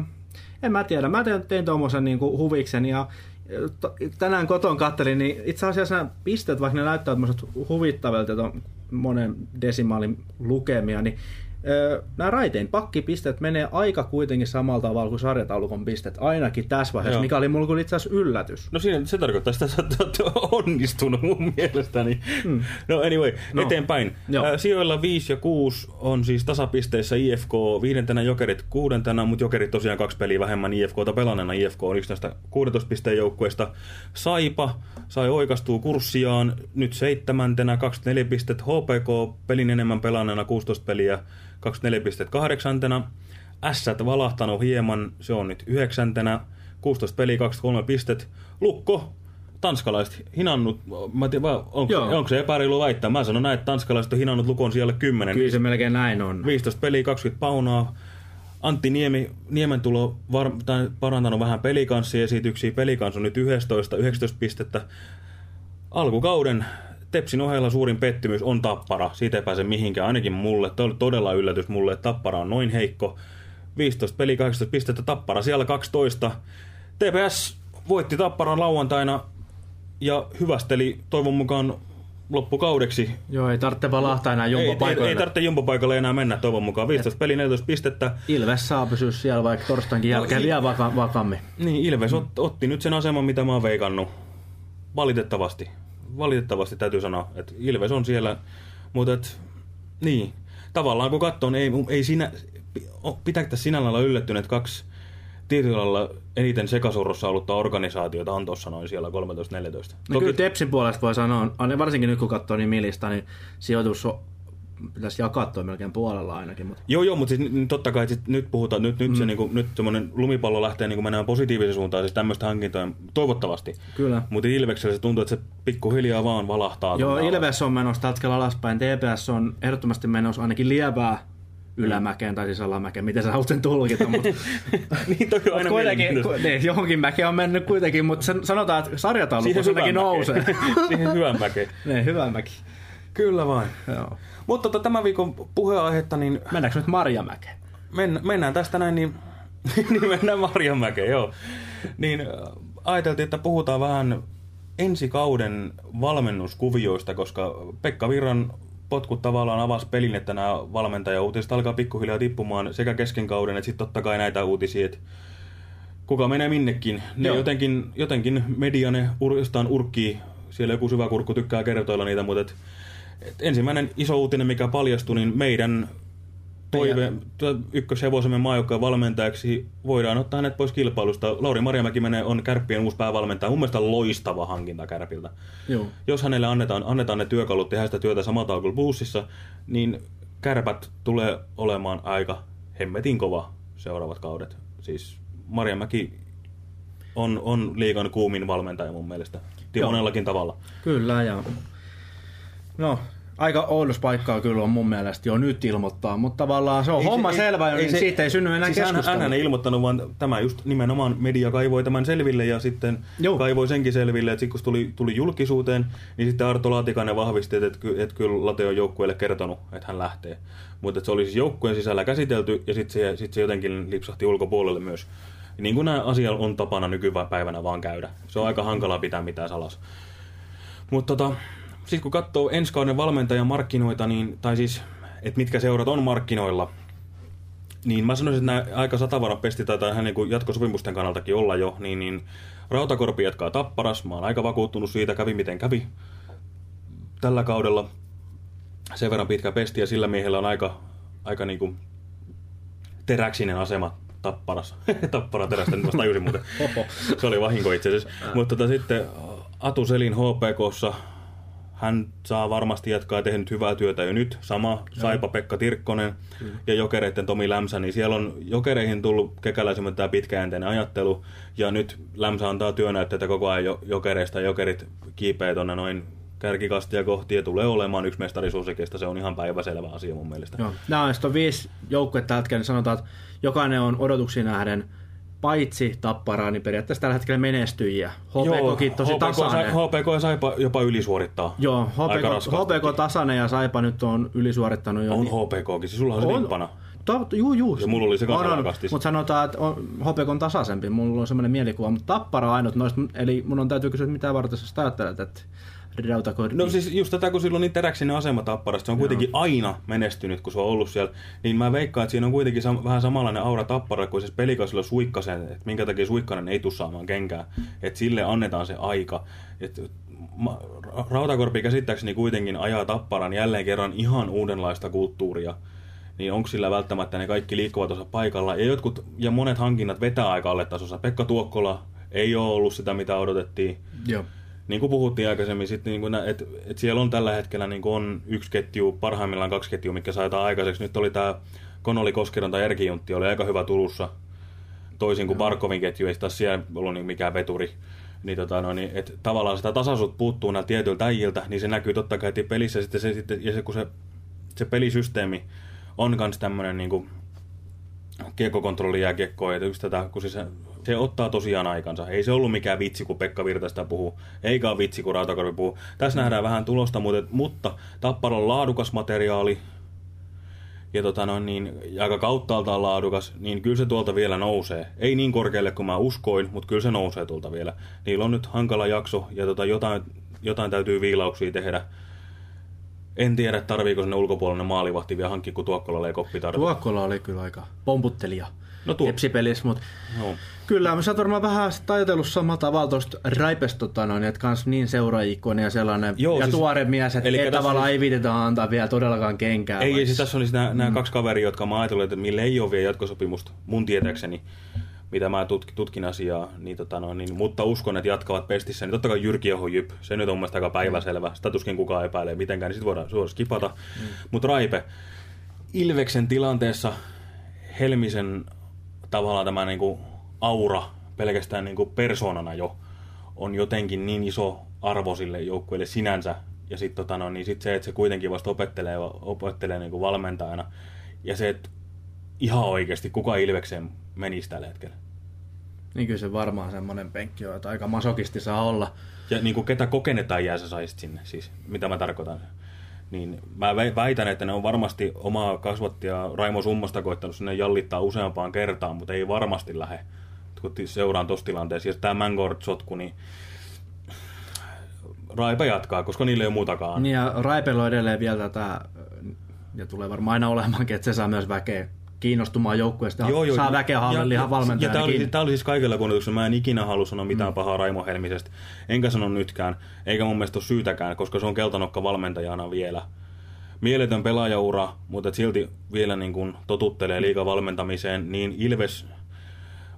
Speaker 2: en mä tiedä. Mä tein, tein tuommoisen niin huviksen ja tänään koton kattelin, niin itse asiassa nämä pisteet, vaikka ne näyttää huvittavilta, monen desimaalin lukemia, niin nämä raiteen pakkipisteet menee aika kuitenkin samalla tavalla kuin sarjataulukon pistet, ainakin tässä vaiheessa, Joo. mikä oli mulle itse asiassa yllätys.
Speaker 1: No siinä, se tarkoittaa että sä oot onnistunut mun mielestäni. Hmm. No anyway, no. eteenpäin. Joo. Sijoilla 5 ja 6 on siis tasapisteissä IFK viidentenä, Jokerit kuudentena, mutta Jokerit tosiaan kaksi peliä vähemmän IFKta pelanneena. IFK on yksi näistä 16 pisteen joukkueista. Saipa sai oikastua kurssiaan nyt seitsemäntenä, 24 pistet. HPK pelin enemmän pelanneena 16 peliä 24 pistet kahdeksantena. Ässät valahtanut hieman, se on nyt yhdeksäntenä. 16 peli, 23 pistet. Lukko, tanskalaiset hinannut, mä tiedän, onko, onko se epäreilu väittää? Mä sanon näin, että tanskalaiset on hinannut Lukon siellä 10.
Speaker 2: Kyllä se melkein näin on.
Speaker 1: 15 peliä, 20 paunaa. Antti Niemi, Niemen tulo var, tai parantanut vähän pelikanssiesityksiä. Pelikans on nyt 11, 19 pistettä. Alkukauden Tepsin ohella suurin pettymys on Tappara. Siitä ei pääse mihinkään, ainakin mulle. Tämä oli todella yllätys mulle, että Tappara on noin heikko. 15 peli, 18 pistettä, Tappara siellä 12. TPS voitti Tapparan lauantaina ja hyvästeli toivon mukaan loppukaudeksi.
Speaker 2: Joo, ei tarvitse valahtaa enää jumbopaikalle.
Speaker 1: Ei, ei, ei tarvitse jumbopaikalle enää mennä toivon mukaan. 15 peli, 14 pistettä.
Speaker 2: Ilves saa pysyä siellä vaikka torstainkin jälkeen no, vielä vaka vakammin.
Speaker 1: Niin, Ilves mm. otti nyt sen aseman, mitä mä oon veikannut. Valitettavasti valitettavasti täytyy sanoa, että Ilves on siellä, mutta et, niin, tavallaan kun katsoo, niin ei, ei siinä, pitääkö tässä sinällä olla yllättynyt, että kaksi tietyllä lailla eniten sekasurrossa ollutta organisaatiota on tuossa noin siellä 13-14. No
Speaker 2: Toki... kyllä Tepsin puolesta voi sanoa, varsinkin nyt kun katsoo niin milistä, niin sijoitus on pitäisi jakaa toi melkein puolella ainakin. Mutta.
Speaker 1: Joo, joo, mutta siis totta kai sit nyt puhutaan, nyt, nyt, mm. se, niin kuin, nyt semmoinen lumipallo lähtee niin menemään positiiviseen suuntaan, siis tämmöistä hankintoja toivottavasti.
Speaker 2: Kyllä.
Speaker 1: Mutta Ilveksellä se tuntuu, että se pikkuhiljaa vaan valahtaa.
Speaker 2: Joo, Ilves on menossa tällä hetkellä alaspäin, TPS on ehdottomasti menossa ainakin lievää ylämäkeen tai siis alamäkeen, miten sä haluat sen tulkita. Mutta... <laughs>
Speaker 1: niin toi on aina
Speaker 2: kuitenkin, ku, niin, johonkin mäkeen on mennyt kuitenkin, mutta sen, sanotaan, että sarjataulukko jotenkin nousee. <laughs>
Speaker 1: Siihen hyvän mäkeen. <laughs>
Speaker 2: niin, hyvän mäki.
Speaker 1: Kyllä vain. Joo. Mutta tota, tämän viikon puheenaihetta, niin...
Speaker 2: Mennäänkö nyt Marjamäkeen?
Speaker 1: Men, mennään tästä näin, niin, <laughs> niin mennään Marjamäkeen, joo. Niin äh, ajateltiin, että puhutaan vähän ensi kauden valmennuskuvioista, koska Pekka Virran potkut tavallaan avasi pelin, että nämä valmentajauutiset alkaa pikkuhiljaa tippumaan sekä kesken kauden, että sitten totta kai näitä uutisia, että kuka menee minnekin. Ne jotenkin, jotenkin media ne ur, jostain urkkii, siellä joku syvä kurkku tykkää kertoilla niitä, mutta ensimmäinen iso uutinen, mikä paljastui, niin meidän toive ykköshevosemme maajoukkojen valmentajaksi voidaan ottaa hänet pois kilpailusta. Lauri Marjamäki menee, on kärppien uusi päävalmentaja. Mun mielestä loistava hankinta kärpiltä.
Speaker 2: Joo.
Speaker 1: Jos hänelle annetaan, annetaan ne työkalut tehdä sitä työtä samalla kuin buussissa, niin kärpät tulee olemaan aika hemmetin kova seuraavat kaudet. Siis Marjamäki on, on liikan kuumin valmentaja mun mielestä. Monellakin tavalla.
Speaker 2: Kyllä, ja No, aika oudos paikkaa kyllä on mun mielestä jo nyt ilmoittaa, mutta tavallaan se on ei homma se, selvä, ei, niin se, siitä ei synny enää siis keskustelua.
Speaker 1: Hän ei ilmoittanut, vaan tämä just nimenomaan media kaivoi tämän selville ja sitten Joo. kaivoi senkin selville, että sitten kun tuli, tuli julkisuuteen, niin sitten Arto Laatikainen vahvisti, että, että, että kyllä Late on joukkueelle kertonut, että hän lähtee. Mutta se oli siis joukkueen sisällä käsitelty ja sitten se, sit se jotenkin lipsahti ulkopuolelle myös. Niin kuin nämä asiat on tapana nykypäivänä vaan käydä. Se on aika hankala pitää mitään salas. Mutta tota, sitten kun katsoo ensi kauden valmentajan markkinoita, niin, tai siis, että mitkä seurat on markkinoilla, niin mä sanoisin, että nämä aika satavarapesti taitaa ihan niin jatkosopimusten kannaltakin olla jo, niin, niin Rautakorpi jatkaa tapparas. Mä oon aika vakuuttunut siitä, kävi miten kävi tällä kaudella. Sen verran pitkä pesti ja sillä miehellä on aika, aika niin kuin teräksinen asema tapparas. <laughs> Tappara terästä, nyt vasta tajusin muuten. Se oli vahinko itse asiassa. Mutta tota, sitten Atu Selin HPKssa hän saa varmasti jatkaa tehnyt hyvää työtä jo nyt. Sama Saipa Pekka Tirkkonen mm. ja Jokereiden Tomi Lämsä, niin siellä on Jokereihin tullut kekäläisemmän tämä pitkäjänteinen ajattelu. Ja nyt Lämsä antaa työnäytteitä koko ajan Jokereista. Jokerit kiipeä tuonne noin kärkikastia kohti ja tulee olemaan yksi mestarisuosikista. Se on ihan päiväselvä asia mun mielestä.
Speaker 2: Joo. Nämä on viisi joukkuetta hetkellä, niin sanotaan, että jokainen on odotuksiin nähden paitsi Tapparaa, niin periaatteessa tällä hetkellä menestyjiä. HPK tosi HPK, tasainen.
Speaker 1: HPK ja Saipa jopa ylisuorittaa.
Speaker 2: Joo, HPK, HPK tasainen ja Saipa nyt on ylisuorittanut jo.
Speaker 1: On. HPKkin, siis sulla on, on se lippana.
Speaker 2: To, juu, juu.
Speaker 1: Ja mulla oli se kanssa
Speaker 2: Mutta sanotaan, että on, HPK on tasaisempi. Mulla on semmoinen mielikuva, mutta Tappara ainut noista. Eli mun on täytyy kysyä, mitä varten sä ajattelet, että rautakortti.
Speaker 1: No siis just tätä, kun silloin niin teräksinen asema tapparasta, se on kuitenkin Joo. aina menestynyt, kun se on ollut siellä, niin mä veikkaan, että siinä on kuitenkin sam- vähän samanlainen aura tappara kuin se pelikasilla suikkasen, että minkä takia suikkanen ei tule saamaan kenkää, että sille annetaan se aika. Et, ma- Rautakorpi käsittääkseni kuitenkin ajaa tapparan jälleen kerran ihan uudenlaista kulttuuria niin onko sillä välttämättä ne kaikki liikkuvat osa paikalla. Ja, jotkut, ja monet hankinnat vetää aika alle tasossa. Pekka Tuokkola ei ole ollut sitä, mitä odotettiin.
Speaker 2: Joo
Speaker 1: niin kuin puhuttiin aikaisemmin, sit niin että et siellä on tällä hetkellä niin on yksi ketju, parhaimmillaan kaksi ketjua, mikä saadaan aikaiseksi. Nyt oli tämä Konoli Koskeron tai Erki Juntti, oli aika hyvä Turussa, toisin kuin Barkovin ketju, ei taas siellä ollut niin mikään veturi. Niin, tota, no, niin, että tavallaan sitä tasaisuutta puuttuu näiltä tietyiltä äijiltä, niin se näkyy totta kai pelissä sitten se, sitten, ja se, kun se, se pelisysteemi on myös tämmöinen niin kiekkokontrolli ja kiekkoa, ja just tätä, kun se se ottaa tosiaan aikansa. Ei se ollut mikään vitsi, kun Pekka Virtasta puhuu, eikä ole vitsi, kun Rautakorvi puhuu. Tässä mm. nähdään vähän tulosta, mutta, mutta Tappara on laadukas materiaali, ja tota no, niin, aika kauttaaltaan laadukas, niin kyllä se tuolta vielä nousee. Ei niin korkealle kuin mä uskoin, mutta kyllä se nousee tuolta vielä. Niillä on nyt hankala jakso ja tota, jotain, jotain täytyy viilauksia tehdä. En tiedä, tarviiko sinne ulkopuolinen maalivahti vielä hankkia, kun Tuokkola ei koppi tarvita.
Speaker 2: Tuokkola oli kyllä aika pomputtelija no tuo. Epsipelissä, mutta no. kyllä mä oot varmaan vähän ajatellut samalla tavalla tuosta Raipesta, tota, noin, että kans niin seuraajikkoinen ja sellainen Joo, ja siis, tuore mies, että ei tavallaan siis, ei viitetä antaa vielä todellakaan kenkään.
Speaker 1: Ei, siis tässä oli nämä, nämä mm. kaksi kaveria, jotka mä ajattelin, että mille ei ole vielä jatkosopimusta mun tietääkseni mitä mä tutkin, tutkin asiaa, niin, tota, no, niin, mutta uskon, että jatkavat pestissä, niin totta kai Jyrki Oho Jyp, se nyt on mielestäni aika päiväselvä, sitä tuskin kukaan epäilee mitenkään, niin sitten voidaan suoraan skipata. Mm. Mutta Raipe, Ilveksen tilanteessa Helmisen tavallaan tämä niin kuin aura pelkästään niin kuin persoonana jo on jotenkin niin iso arvo sille joukkueelle sinänsä. Ja sitten tota no, niin sit se, että se kuitenkin vasta opettelee, opettelee niin kuin valmentajana. Ja se, että ihan oikeasti kuka Ilvekseen menisi tällä hetkellä.
Speaker 2: Niin kyllä se varmaan semmoinen penkki on, että aika masokisti saa olla.
Speaker 1: Ja niin kuin ketä kokennetaan jää sä saisit sinne, siis mitä mä tarkoitan niin mä väitän, että ne on varmasti omaa kasvattia Raimo Summasta koittanut sinne jallittaa useampaan kertaan, mutta ei varmasti lähde, kun seuraan tuossa tilanteessa. Ja tämä Mangord-sotku, niin Raipe jatkaa, koska niille ei ole muutakaan.
Speaker 2: Niin ja Raipelo on edelleen vielä tätä, ja tulee varmaan aina olemaankin, että se saa myös väkeä kiinnostumaan joukkueesta. Joo, joo, saa väkeä hallelle ihan valmentajana.
Speaker 1: Ja tämä oli, tämä oli siis kaikella kunnioituksella. Mä en ikinä halua sanoa mitään mm. pahaa Raimo Helmisestä. Enkä sano nytkään. Eikä mun mielestä ole syytäkään, koska se on keltanokka valmentajana vielä. Mieletön pelaajaura, mutta silti vielä niin kuin totuttelee liiga valmentamiseen. Niin Ilves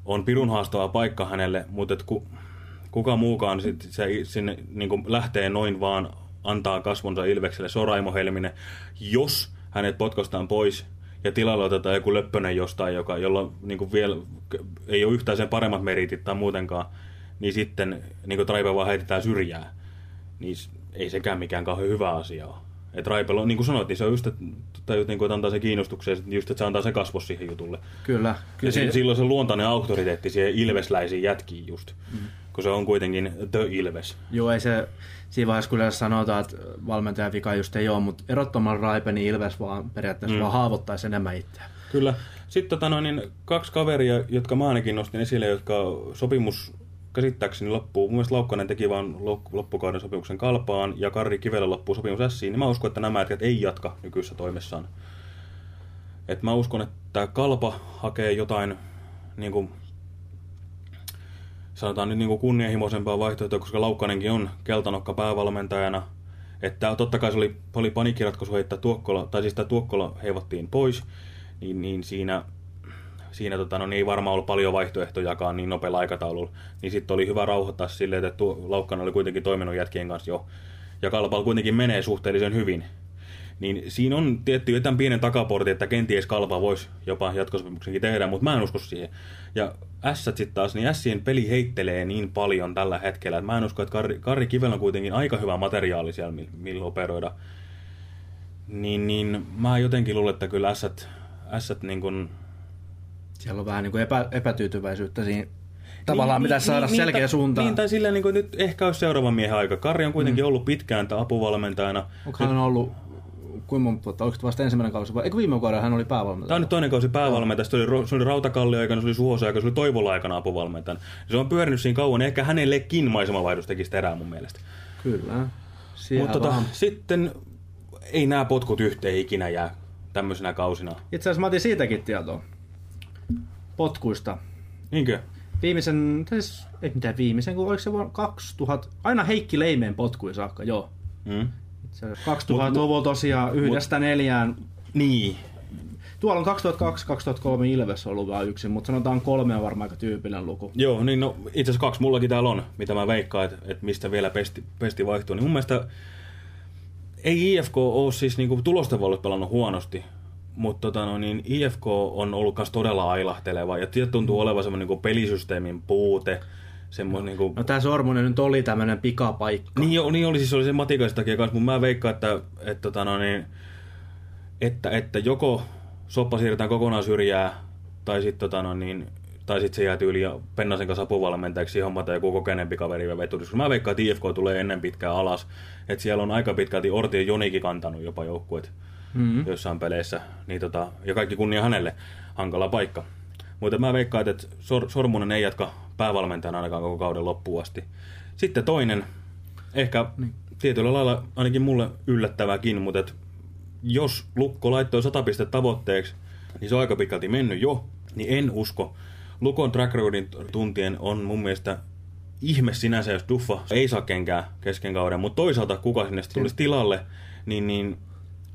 Speaker 1: on pirun haastava paikka hänelle, mutta et ku, kuka muukaan sit, se, sinne niin kuin lähtee noin vaan antaa kasvonsa Ilvekselle. Se on Raimo Helminen. Jos hänet potkostaan pois, ja tilalla otetaan joku löppönen jostain, joka, jolla niin kuin vielä ei ole yhtään sen paremmat meritit tai muutenkaan, niin sitten niin Traipe vaan heitetään syrjää. Niin ei sekään mikään kauhean hyvä asia ole. Että Raipelo, niin kuin sanoit, niin se on just, että, tai niin kuin, että antaa se kiinnostuksen, just, että se antaa se kasvos siihen jutulle.
Speaker 2: Kyllä.
Speaker 1: Ja
Speaker 2: kyllä
Speaker 1: se, silloin se luontainen auktoriteetti siihen ilvesläisiin jätkiin just, mm. Kun se on kuitenkin The Ilves.
Speaker 2: Joo, ei se, siinä vaiheessa kun sanotaan, että valmentajan vika just ei ole, mutta erottomalla Raipe, niin Ilves vaan periaatteessa mm. vaan haavoittaisi enemmän itseään.
Speaker 1: Kyllä. Sitten tota, no, niin kaksi kaveria, jotka mä ainakin nostin esille, jotka sopimus käsittääkseni loppuu. Mun mielestä Laukkanen teki vaan loppukauden sopimuksen Kalpaan ja Karri Kivellä loppuu sopimus Siin, niin mä uskon, että nämä jätkät ei jatka nykyisessä toimessaan. Et mä uskon, että Kalpa hakee jotain niin kuin, sanotaan nyt niin kuin kunnianhimoisempaa vaihtoehtoa, koska Laukkanenkin on keltanokka päävalmentajana. Että totta kai se oli, oli paniikkiratkaisu heittää Tuokkola, tai siis tämä Tuokkola heivottiin pois, niin, niin siinä siinä tota, no, niin ei varmaan ollut paljon vaihtoehtojakaan niin nopealla aikataululla. Niin sitten oli hyvä rauhoittaa silleen, että Laukkanen oli kuitenkin toiminut jätkien kanssa jo. Ja Kalpal kuitenkin menee suhteellisen hyvin. Niin siinä on tietty jotain pienen takaportti, että kenties Kalpa voisi jopa jatkosopimuksenkin tehdä, mutta mä en usko siihen. Ja S sitten taas, niin Sien peli heittelee niin paljon tällä hetkellä, että mä en usko, että Karri, Karri Kivellä on kuitenkin aika hyvä materiaali siellä, millä operoida. Niin, niin mä jotenkin luulen, että kyllä S, S niin kuin
Speaker 2: siellä on vähän niin kuin epä, epätyytyväisyyttä siinä tavallaan niin, mitä niin, saada niin, selkeä niin, suuntaan.
Speaker 1: Niin, tai silleen niin kuin nyt ehkä olisi seuraavan miehen aika. Karri on kuitenkin mm. ollut pitkään apuvalmentajana.
Speaker 2: Onko hän ollut kuinka monta vuotta, oliko vasta ensimmäinen kausi vai eikö viime kaudella hän oli päävalmentaja?
Speaker 1: Tämä on nyt toinen kausi päävalmentaja, se oli, se oli Rautakalli aikana, se oli Suhosa aikana, se oli Toivola aikana apuvalmentajana. Se on pyörinyt siinä kauan, ehkä hänellekin maisemavaihdos tekisi terää mun mielestä.
Speaker 2: Kyllä.
Speaker 1: Mutta tota, sitten ei nämä potkut yhteen ikinä jää tämmöisenä kausina.
Speaker 2: Itse asiassa mä otin siitäkin tietoa potkuista.
Speaker 1: Niinkö?
Speaker 2: Viimeisen, siis, ei mitään viimeisen, kun oliko se vuonna 2000, aina Heikki Leimeen potkuin saakka, joo. Mm. 2000-luvulla tosiaan yhdestä mut, neljään.
Speaker 1: Niin.
Speaker 2: Tuolla on 2002-2003 Ilves ollut vain yksi, mutta sanotaan kolme on varmaan aika tyypillinen luku.
Speaker 1: Joo, niin no itse asiassa kaksi mullakin täällä on, mitä mä veikkaan, että, että mistä vielä pesti, pesti vaihtuu. Niin mun mielestä ei IFK ole siis niinku tulosta pelannut huonosti, mutta tota, no, niin IFK on ollut myös todella ailahteleva ja tuntuu olevan semmoinen niin pelisysteemin puute. Semmoinen, niin kuin...
Speaker 2: No tämä Sormunen nyt oli tämmöinen pikapaikka.
Speaker 1: Niin, jo, niin oli, siis oli se matikaisen takia kanssa, mutta mä veikkaan, että, että, tota, no, niin, että, että joko soppa siirretään kokonaan syrjää tai sitten tota, no, niin, tai sitten se jää tyyli ja Pennasen kanssa apuvalmentajaksi hommata joku kokeneempi kaveri ja veturi. Mä veikkaan, että IFK tulee ennen pitkään alas. Että siellä on aika pitkälti Orti ja Jonikin kantanut jopa joukkueet mm-hmm. joissain peleissä. Niin tota, ja kaikki kunnia hänelle. Hankala paikka. Mutta mä veikkaan, että Sor- Sormunen ei jatka päävalmentajana ainakaan koko kauden loppuun asti. Sitten toinen, ehkä niin. tietyllä lailla ainakin mulle yllättäväkin, mutta et jos Lukko laittoi 100 pistettä tavoitteeksi, niin se on aika pitkälti mennyt jo, niin en usko. Lukon track recordin tuntien on mun mielestä ihme sinänsä, jos Duffa ei saa kenkää kesken kauden, mutta toisaalta kuka sinne tulisi tilalle, niin, niin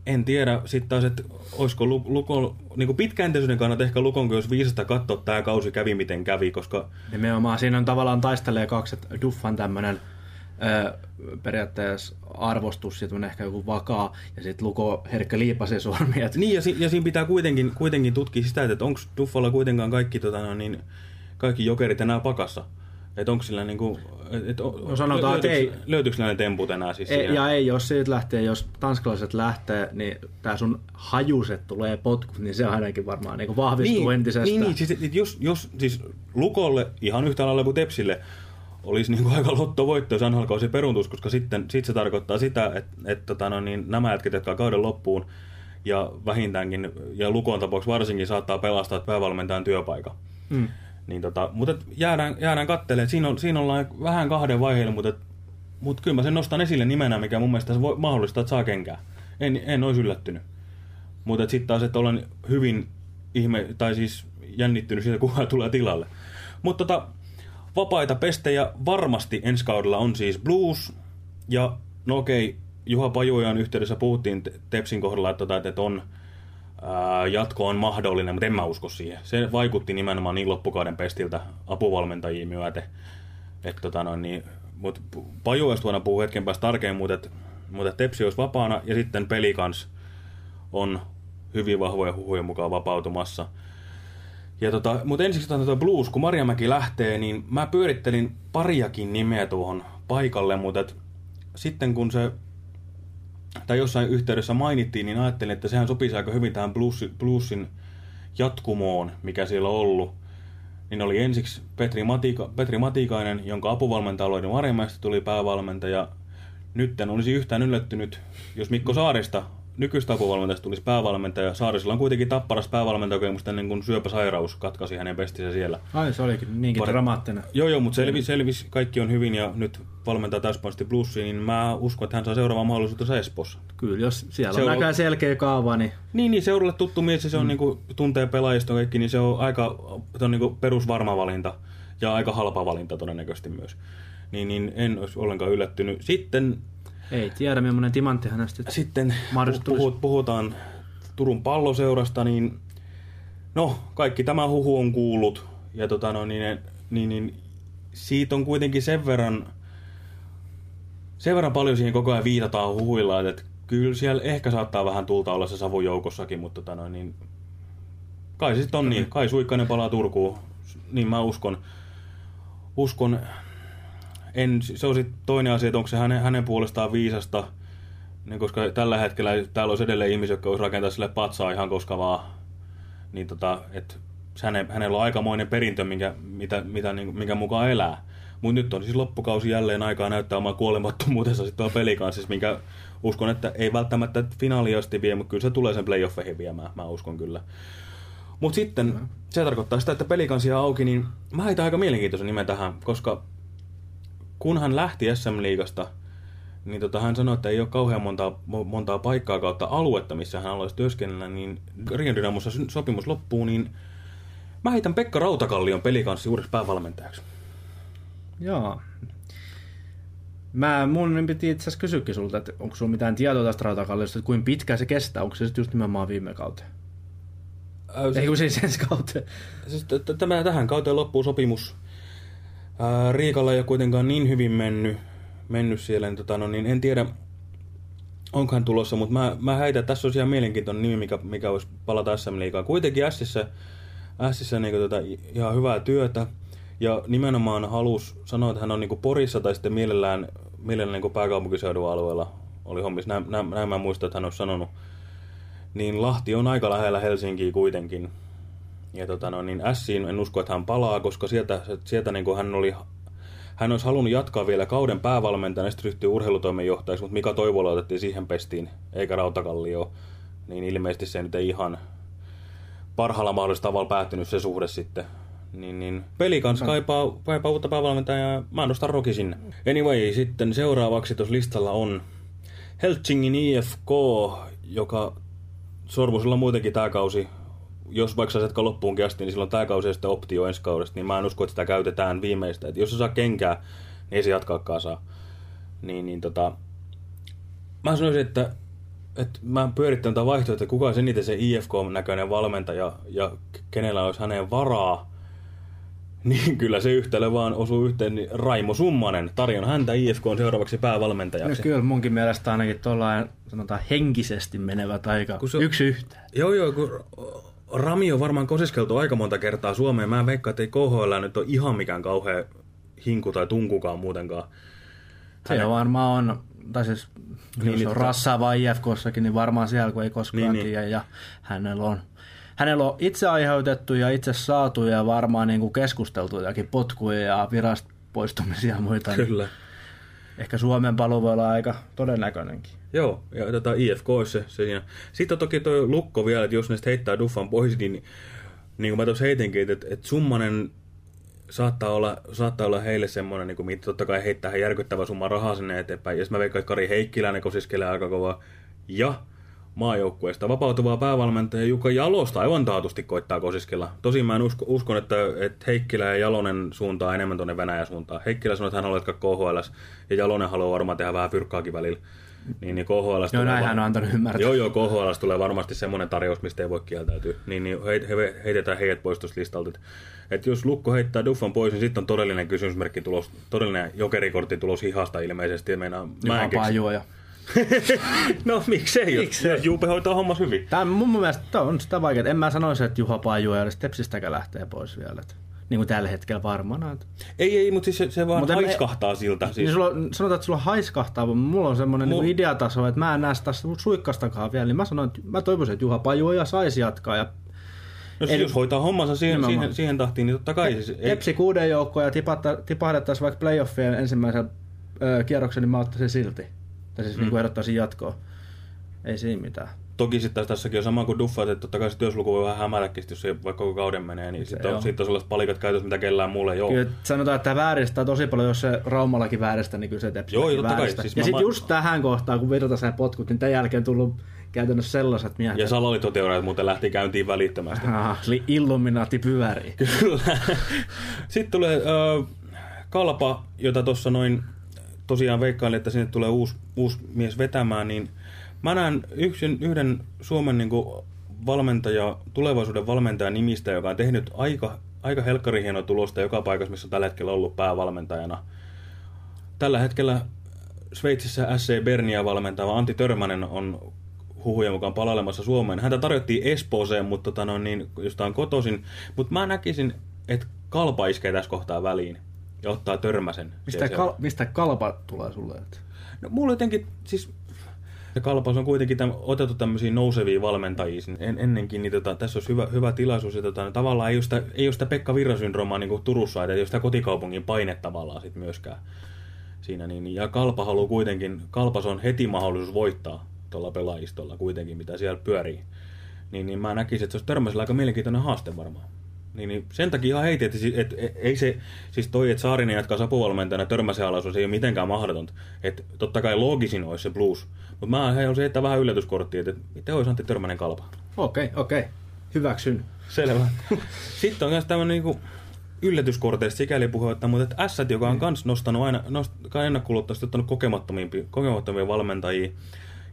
Speaker 1: en tiedä sitten taas, että olisiko Lukon, niin kuin pitkäjänteisyyden kannalta ehkä Lukon, jos viisasta katsoa tämä kausi kävi miten kävi, koska...
Speaker 2: Nimenomaan siinä on tavallaan taistelee kaksi, että Duffan tämmöinen periaatteessa arvostus ja ehkä joku vakaa, ja sitten Luko herkkä liipasen sormi. Että...
Speaker 1: Niin, ja, si- ja siinä pitää kuitenkin, kuitenkin tutkia sitä, että onko Duffalla kuitenkaan kaikki, tota, no, niin, kaikki jokerit enää pakassa. Että onko sillä niinku, et,
Speaker 2: no sanotaan, että ei.
Speaker 1: Löytyykö näitä temput enää siis
Speaker 2: ei, Ja ei, jos siitä lähtee, jos tanskalaiset lähtee, niin tämä sun hajuset tulee potkut, niin se ainakin varmaan niin vahvistuu
Speaker 1: niin,
Speaker 2: entisestään.
Speaker 1: Niin, niin siis, jos, jos siis Lukolle ihan yhtä lailla kuin Tepsille olisi niin kuin aika lottovoitto, jos NHL-kausi peruntus, koska sitten sit se tarkoittaa sitä, että, että tota, no, niin nämä jätket, jotka kauden loppuun ja vähintäänkin, ja Lukon tapauksessa varsinkin saattaa pelastaa päävalmentajan työpaikan. Mm. Niin tota, mutta jäädään, jäädään kattelemaan. Siinä, on, siinä ollaan vähän kahden vaiheella, mutta, mutta kyllä mä sen nostan esille nimenä, mikä mun mielestä voi mahdollista, että saa kenkää. En, en olisi yllättynyt. Mutta sitten taas, että olen hyvin ihme, tai siis jännittynyt siitä, kuka tulee tilalle. Mutta tota, vapaita pestejä varmasti ensi kaudella on siis Blues. Ja no okei, Juha Pajuojan yhteydessä puhuttiin Tepsin kohdalla, että, että on jatko on mahdollinen, mutta en mä usko siihen. Se vaikutti nimenomaan niin loppukauden pestiltä apuvalmentajia myöten. Että tota noin, niin, mutta Pajuesta voidaan puhua hetken päästä tarkemmin, mutta, mutta Tepsi olisi vapaana ja sitten peli kans on hyvin vahvoja huhuja mukaan vapautumassa. Ja tota, mutta ensiksi tuota Blues, kun Marjamäki lähtee, niin mä pyörittelin pariakin nimeä tuohon paikalle, mutta sitten kun se tai jossain yhteydessä mainittiin, niin ajattelin, että sehän sopisi aika hyvin tähän bluesin, bluesin jatkumoon, mikä siellä on ollut. Niin oli ensiksi Petri, Matika, Petri Matikainen, jonka apuvalmentaja Loiden Marjamäestä tuli päävalmentaja. Nyt en olisi yhtään yllättynyt, jos Mikko Saarista nykyistä apuvalmentajasta tulisi päävalmentaja. Saarisella on kuitenkin tapparas päävalmentajakokemusta ennen kuin syöpäsairaus katkaisi hänen pestinsä siellä.
Speaker 2: Ai se olikin niinkin Pari... dramaattinen.
Speaker 1: Joo, joo, mutta selvisi, selvisi, kaikki on hyvin ja nyt valmentaa täyspanosti plussiin, niin mä uskon, että hän saa seuraavan mahdollisuutta Espoossa.
Speaker 2: Kyllä, jos siellä Seura... on näköjään selkeä kaava, niin...
Speaker 1: Niin, niin seuralle tuttu mies ja se on mm. niin kuin, tuntee pelaajista kaikki, niin se on aika se on niin kuin perusvarma valinta ja aika halpa valinta todennäköisesti myös. Niin, niin en olisi ollenkaan yllättynyt. Sitten
Speaker 2: ei tiedä, millainen timantti hänestä
Speaker 1: Sitten puhut, puhutaan Turun palloseurasta, niin no, kaikki tämä huhu on kuullut. Ja tota, no, niin, niin, niin, siitä on kuitenkin sen verran, sen verran paljon siihen koko ajan viitataan huhuilla, että kyllä siellä ehkä saattaa vähän tulta olla se savu joukossakin, mutta tota, no, niin, kai sitten on niin. Kai Suikkainen palaa Turkuun, niin mä uskon. Uskon, en, se on sitten toinen asia, että onko se hänen, hänen puolestaan viisasta, niin koska tällä hetkellä täällä olisi edelleen ihmisiä, jotka olisi rakentaa sille patsaa ihan koska vaan. Niin tota, että häne, hänellä on aikamoinen perintö, minkä, mitä, mitä, niin, minkä mukaan elää. Mutta nyt on siis loppukausi jälleen aikaa näyttää omaa kuolemattomuutensa sitten pelikanssa, siis minkä uskon, että ei välttämättä finaali asti vie, mutta kyllä se tulee sen playoffeihin viemään, mä uskon kyllä. Mutta sitten mm. se tarkoittaa sitä, että pelikansia auki, niin mä heitän aika mielenkiintoisen nimen tähän, koska kun hän lähti SM-liigasta, niin tota, hän sanoi, että ei ole kauhean montaa, montaa paikkaa kautta aluetta, missä hän haluaisi työskennellä, niin Rion Dynamossa sopimus loppuu, niin mä heitän Pekka Rautakallion pelikanssi uudeksi päävalmentajaksi.
Speaker 2: Joo. Mä, mun piti itse asiassa kysyäkin sulta, että onko sulla mitään tietoa tästä Rautakalliosta, että kuinka pitkään se kestää, onko se just nimenomaan viime kauteen? Äh, Ei kun siis ensi kauteen.
Speaker 1: Siis tämä tähän kauteen loppuu sopimus Ää, Riikalla ei ole kuitenkaan niin hyvin mennyt, mennyt siellä, niin, tota, no, niin en tiedä, onkohan tulossa, mutta mä, mä heitän, että tässä olisi ihan mielenkiintoinen nimi, mikä, mikä olisi palata SM Liigaa. Kuitenkin Sissä, Sissä niin, tota, ihan hyvää työtä, ja nimenomaan halus sanoa, että hän on niin Porissa tai sitten mielellään, mielellään niin pääkaupunkiseudun alueella oli hommissa. Näin, näin, näin mä muistan, että hän on sanonut. Niin Lahti on aika lähellä Helsinkiä kuitenkin. Ja tota no, niin Siin en usko, että hän palaa, koska sieltä, sieltä niin kuin hän oli hän olisi halunnut jatkaa vielä kauden päävalmentajana, sitten ryhtyä urheilutoimenjohtajaksi, mutta Mika Toivola otettiin siihen pestiin, eikä Rautakallio. Niin ilmeisesti se nyt ei ihan parhaalla mahdollisella tavalla päättynyt se suhde sitten. Niin, niin. Peli kanssa kaipaa, kaipaa uutta päävalmentajaa ja mä nostan Roki sinne. Anyway, sitten seuraavaksi tuossa listalla on Helsingin IFK, joka Sormusilla muutenkin tämä kausi jos vaikka sä loppuun asti, niin silloin tämä kausi sitten optio ensi kaudesta, niin mä en usko, että sitä käytetään viimeistä. Et jos sä saa kenkää, niin ei se jatkaakaan saa. Niin, niin tota, mä sanoisin, että, että mä pyörittänyt tätä vaihtoehtoa, että kuka on eniten se IFK-näköinen valmentaja ja kenellä olisi hänen varaa, <laughs> niin kyllä se yhtälö vaan osuu yhteen. Niin Raimo Summanen, tarjon häntä IFK on seuraavaksi päävalmentajaksi.
Speaker 2: No kyllä munkin mielestä ainakin tuollainen sanotaan henkisesti menevä taika se, yksi yhtään.
Speaker 1: Joo joo, kun Rami on varmaan kosiskeltu aika monta kertaa Suomeen. Mä veikkaan, että ei KHL nyt ole ihan mikään kauhean hinku tai tunkukaan muutenkaan.
Speaker 2: Se Hänen... varmaan on, tai siis niin, jos on rassaava IFKssakin, niin varmaan siellä, kun ei koskaan niin, niin. tiedä. Niin. Ja hänellä on, hänellä on itse aiheutettu ja itse saatu ja varmaan niin kuin keskusteltujakin potkuja ja virasta poistumisia ja muita.
Speaker 1: Niin Kyllä. Niin
Speaker 2: ehkä Suomen paluu voi olla aika todennäköinenkin.
Speaker 1: Joo, ja tätä IFK olisi se, se siinä. Sitten on toki tuo lukko vielä, että jos ne heittää Duffan pois, niin niin kuin mä tuossa heitinkin, että, että summanen saattaa olla, saattaa olla heille semmoinen, niin kuin, totta kai heittää hän järkyttävä summa rahaa sinne eteenpäin. Ja mä veikkaan, että Kari Heikkiläinen kosiskelee aika kovaa. Ja maajoukkueesta vapautuvaa päävalmentaja Jukka Jalosta aivan taatusti koittaa kosiskella. Tosin mä en usko, uskon, että, että Heikkilä ja Jalonen suuntaa enemmän tuonne Venäjän suuntaan. Heikkilä sanoi, että hän haluaa jatkaa KHL ja Jalonen haluaa varmaan tehdä vähän pyrkkaakin välillä. Niin, niin KHL
Speaker 2: joo, näin hän on antanut ymmärtää.
Speaker 1: Joo, joo, KHL tulee varmasti semmoinen tarjous, mistä ei voi kieltäytyä. Niin, niin he, he, heitetään heidät pois tuosta listalta. Et jos Lukko heittää Duffan pois, niin sitten on todellinen kysymysmerkki tulos, todellinen jokerikortti tulos hihasta ilmeisesti. Meinaa,
Speaker 2: mä en keksi. Juoja. <laughs>
Speaker 1: no miksei, miksei? jos Juupe hoitaa hommas hyvin.
Speaker 2: Tämä mun mielestä tämä on sitä vaikeaa. En mä sanoisi, että Juha ei edes Tepsistäkään lähtee pois vielä. Niin kuin tällä hetkellä varmaan. Että...
Speaker 1: Ei, ei, mutta siis se, se vaan
Speaker 2: Mutta
Speaker 1: haiskahtaa siltä.
Speaker 2: Siis... Niin sulla, sanotaan, että sulla haiskahtaa, mutta mulla on semmoinen
Speaker 1: Mu-
Speaker 2: niin ideataso, että mä en näe sitä suikkastakaan vielä. Niin mä sanoin, että mä toivoisin, että Juha Pajuoja saisi jatkaa. Ja
Speaker 1: no, siis
Speaker 2: eli-
Speaker 1: jos hoitaa hommansa siihen,
Speaker 2: Nimenomaan.
Speaker 1: siihen, siihen tahtiin, niin totta kai. Siis, ei,
Speaker 2: Tepsi kuuden joukkoon ja tipahdettaisiin vaikka playoffien ensimmäisen ö, kierroksen, niin mä ottaisin silti. Tai siis mm. niin kuin ehdottaisin jatkoa. Ei siinä mitään.
Speaker 1: Toki sitten taas tässäkin on sama kuin Duffa, että totta kai se työsluku voi vähän hämäräkin, jos se vaikka koko kauden menee, niin sitten on, sit on sellaiset palikat käytössä, mitä kellään muulle ei ole.
Speaker 2: Kyllä sanotaan, että tämä vääristää tosi paljon, jos se Raumallakin vääristää, niin kyllä se Tepsi
Speaker 1: Joo, totta kai. Siis
Speaker 2: ja sitten
Speaker 1: mä-
Speaker 2: just tähän kohtaan, kun virtasen potkut, niin tämän jälkeen tullut käytännössä sellaiset miehet.
Speaker 1: Ja salaliittoteoriat muuten lähti käyntiin välittömästi.
Speaker 2: Ah, eli Illuminaati pyörii.
Speaker 1: Kyllä. Sitten tulee äh, Kalpa, jota tuossa noin tosiaan veikkailin, että sinne tulee uusi, uusi mies vetämään, niin mä näen yhden, yhden Suomen niin kuin valmentaja, tulevaisuuden valmentajan nimistä, joka on tehnyt aika, aika helkkari hienoa tulosta joka paikassa, missä on tällä hetkellä ollut päävalmentajana. Tällä hetkellä Sveitsissä SC Bernia valmentava Antti Törmänen on huhujen mukaan palailemassa Suomeen. Häntä tarjottiin Espooseen, mutta tota, no, niin, josta on kotoisin. Mutta mä näkisin, että Kalpa iskee tässä kohtaa väliin ja ottaa Törmäsen.
Speaker 2: Mistä, kal- mistä kalpa tulee sulle?
Speaker 1: No, mulla jotenkin, siis se Kalpas on kuitenkin täm, otettu tämmöisiä nousevia valmentajia en, ennenkin, niin tota, tässä olisi hyvä, hyvä tilaisuus. Ja tota, tavallaan ei ole sitä, ei ole sitä Pekka Virra-syndroomaa niin kuin Turussa, että ei ole sitä kotikaupungin paine tavallaan sit myöskään siinä. Niin, ja Kalpa haluaa kuitenkin, Kalpas on heti mahdollisuus voittaa tuolla pelaajistolla kuitenkin, mitä siellä pyörii. Niin, niin mä näkisin, että se olisi törmäisellä aika mielenkiintoinen haaste varmaan. Niin, niin sen takia ihan heitin, että, siis, että ei se, siis toi, että Saarinen jatkaa sapuvalmentajana törmäisen alaisuus, ei ole mitenkään mahdotonta. Että totta kai loogisin olisi se blues. Mutta mä haluaisin heittää vähän yllätyskorttia, että miten olisi Antti Törmänen kalpa.
Speaker 2: Okei, okei. Hyväksyn.
Speaker 1: Selvä. <laughs> Sitten on myös tämmöinen niinku yllätyskorteista sikäli puhetta, mutta että S, joka on kans nostanut aina, nost, ennakkoluulottomasti ottanut kokemattomia, valmentajia,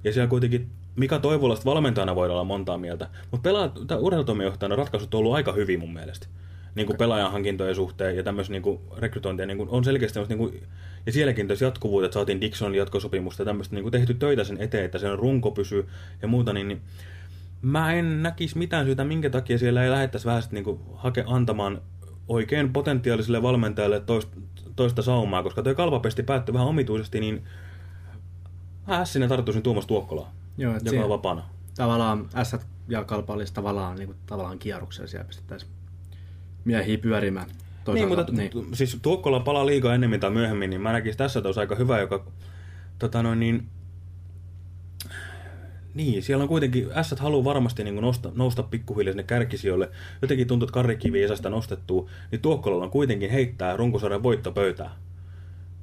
Speaker 1: ja siellä kuitenkin Mika Toivolasta valmentajana voidaan olla montaa mieltä, mutta pelaa, urheilutoimijohtajana ratkaisut on ollut aika hyvin mun mielestä. Niin kuin pelaajan hankintojen suhteen ja tämmöisen niin rekrytointia niin kuin on selkeästi niin kuin, ja sielläkin tässä jatkuvuudet, että saatiin Dixon jatkosopimusta ja tämmöistä niin kuin tehty töitä sen eteen, että sen runko pysyy ja muuta, niin, niin mä en näkisi mitään syytä, minkä takia siellä ei lähettäisi vähän niinku hake, antamaan oikein potentiaaliselle valmentajalle toista, toista saumaa, koska toi kalpapesti päättyi vähän omituisesti, niin mä ässinä tarttuisin Tuomas Tuokkolaa,
Speaker 2: Joo,
Speaker 1: joka
Speaker 2: siinä-
Speaker 1: on vapaana.
Speaker 2: Tavallaan S ja kalpa olisi tavallaan, niin kuin, tavallaan kierroksella siellä pistettäisiin miehiä pyörimään.
Speaker 1: Niin,
Speaker 2: Toisaalta,
Speaker 1: mutta niin. siis Tuokkola palaa liikaa ennemmin tai myöhemmin, niin mä näkisin tässä tos aika hyvä, joka tota noin, niin, niin, siellä on kuitenkin, S haluaa varmasti niin nousta, nousta pikkuhiljaa sinne kärkisijoille. Jotenkin tuntuu, että Karri Kivi ei saa sitä nostettua, niin Tuokkolalla on kuitenkin heittää runkosarjan voittopöytää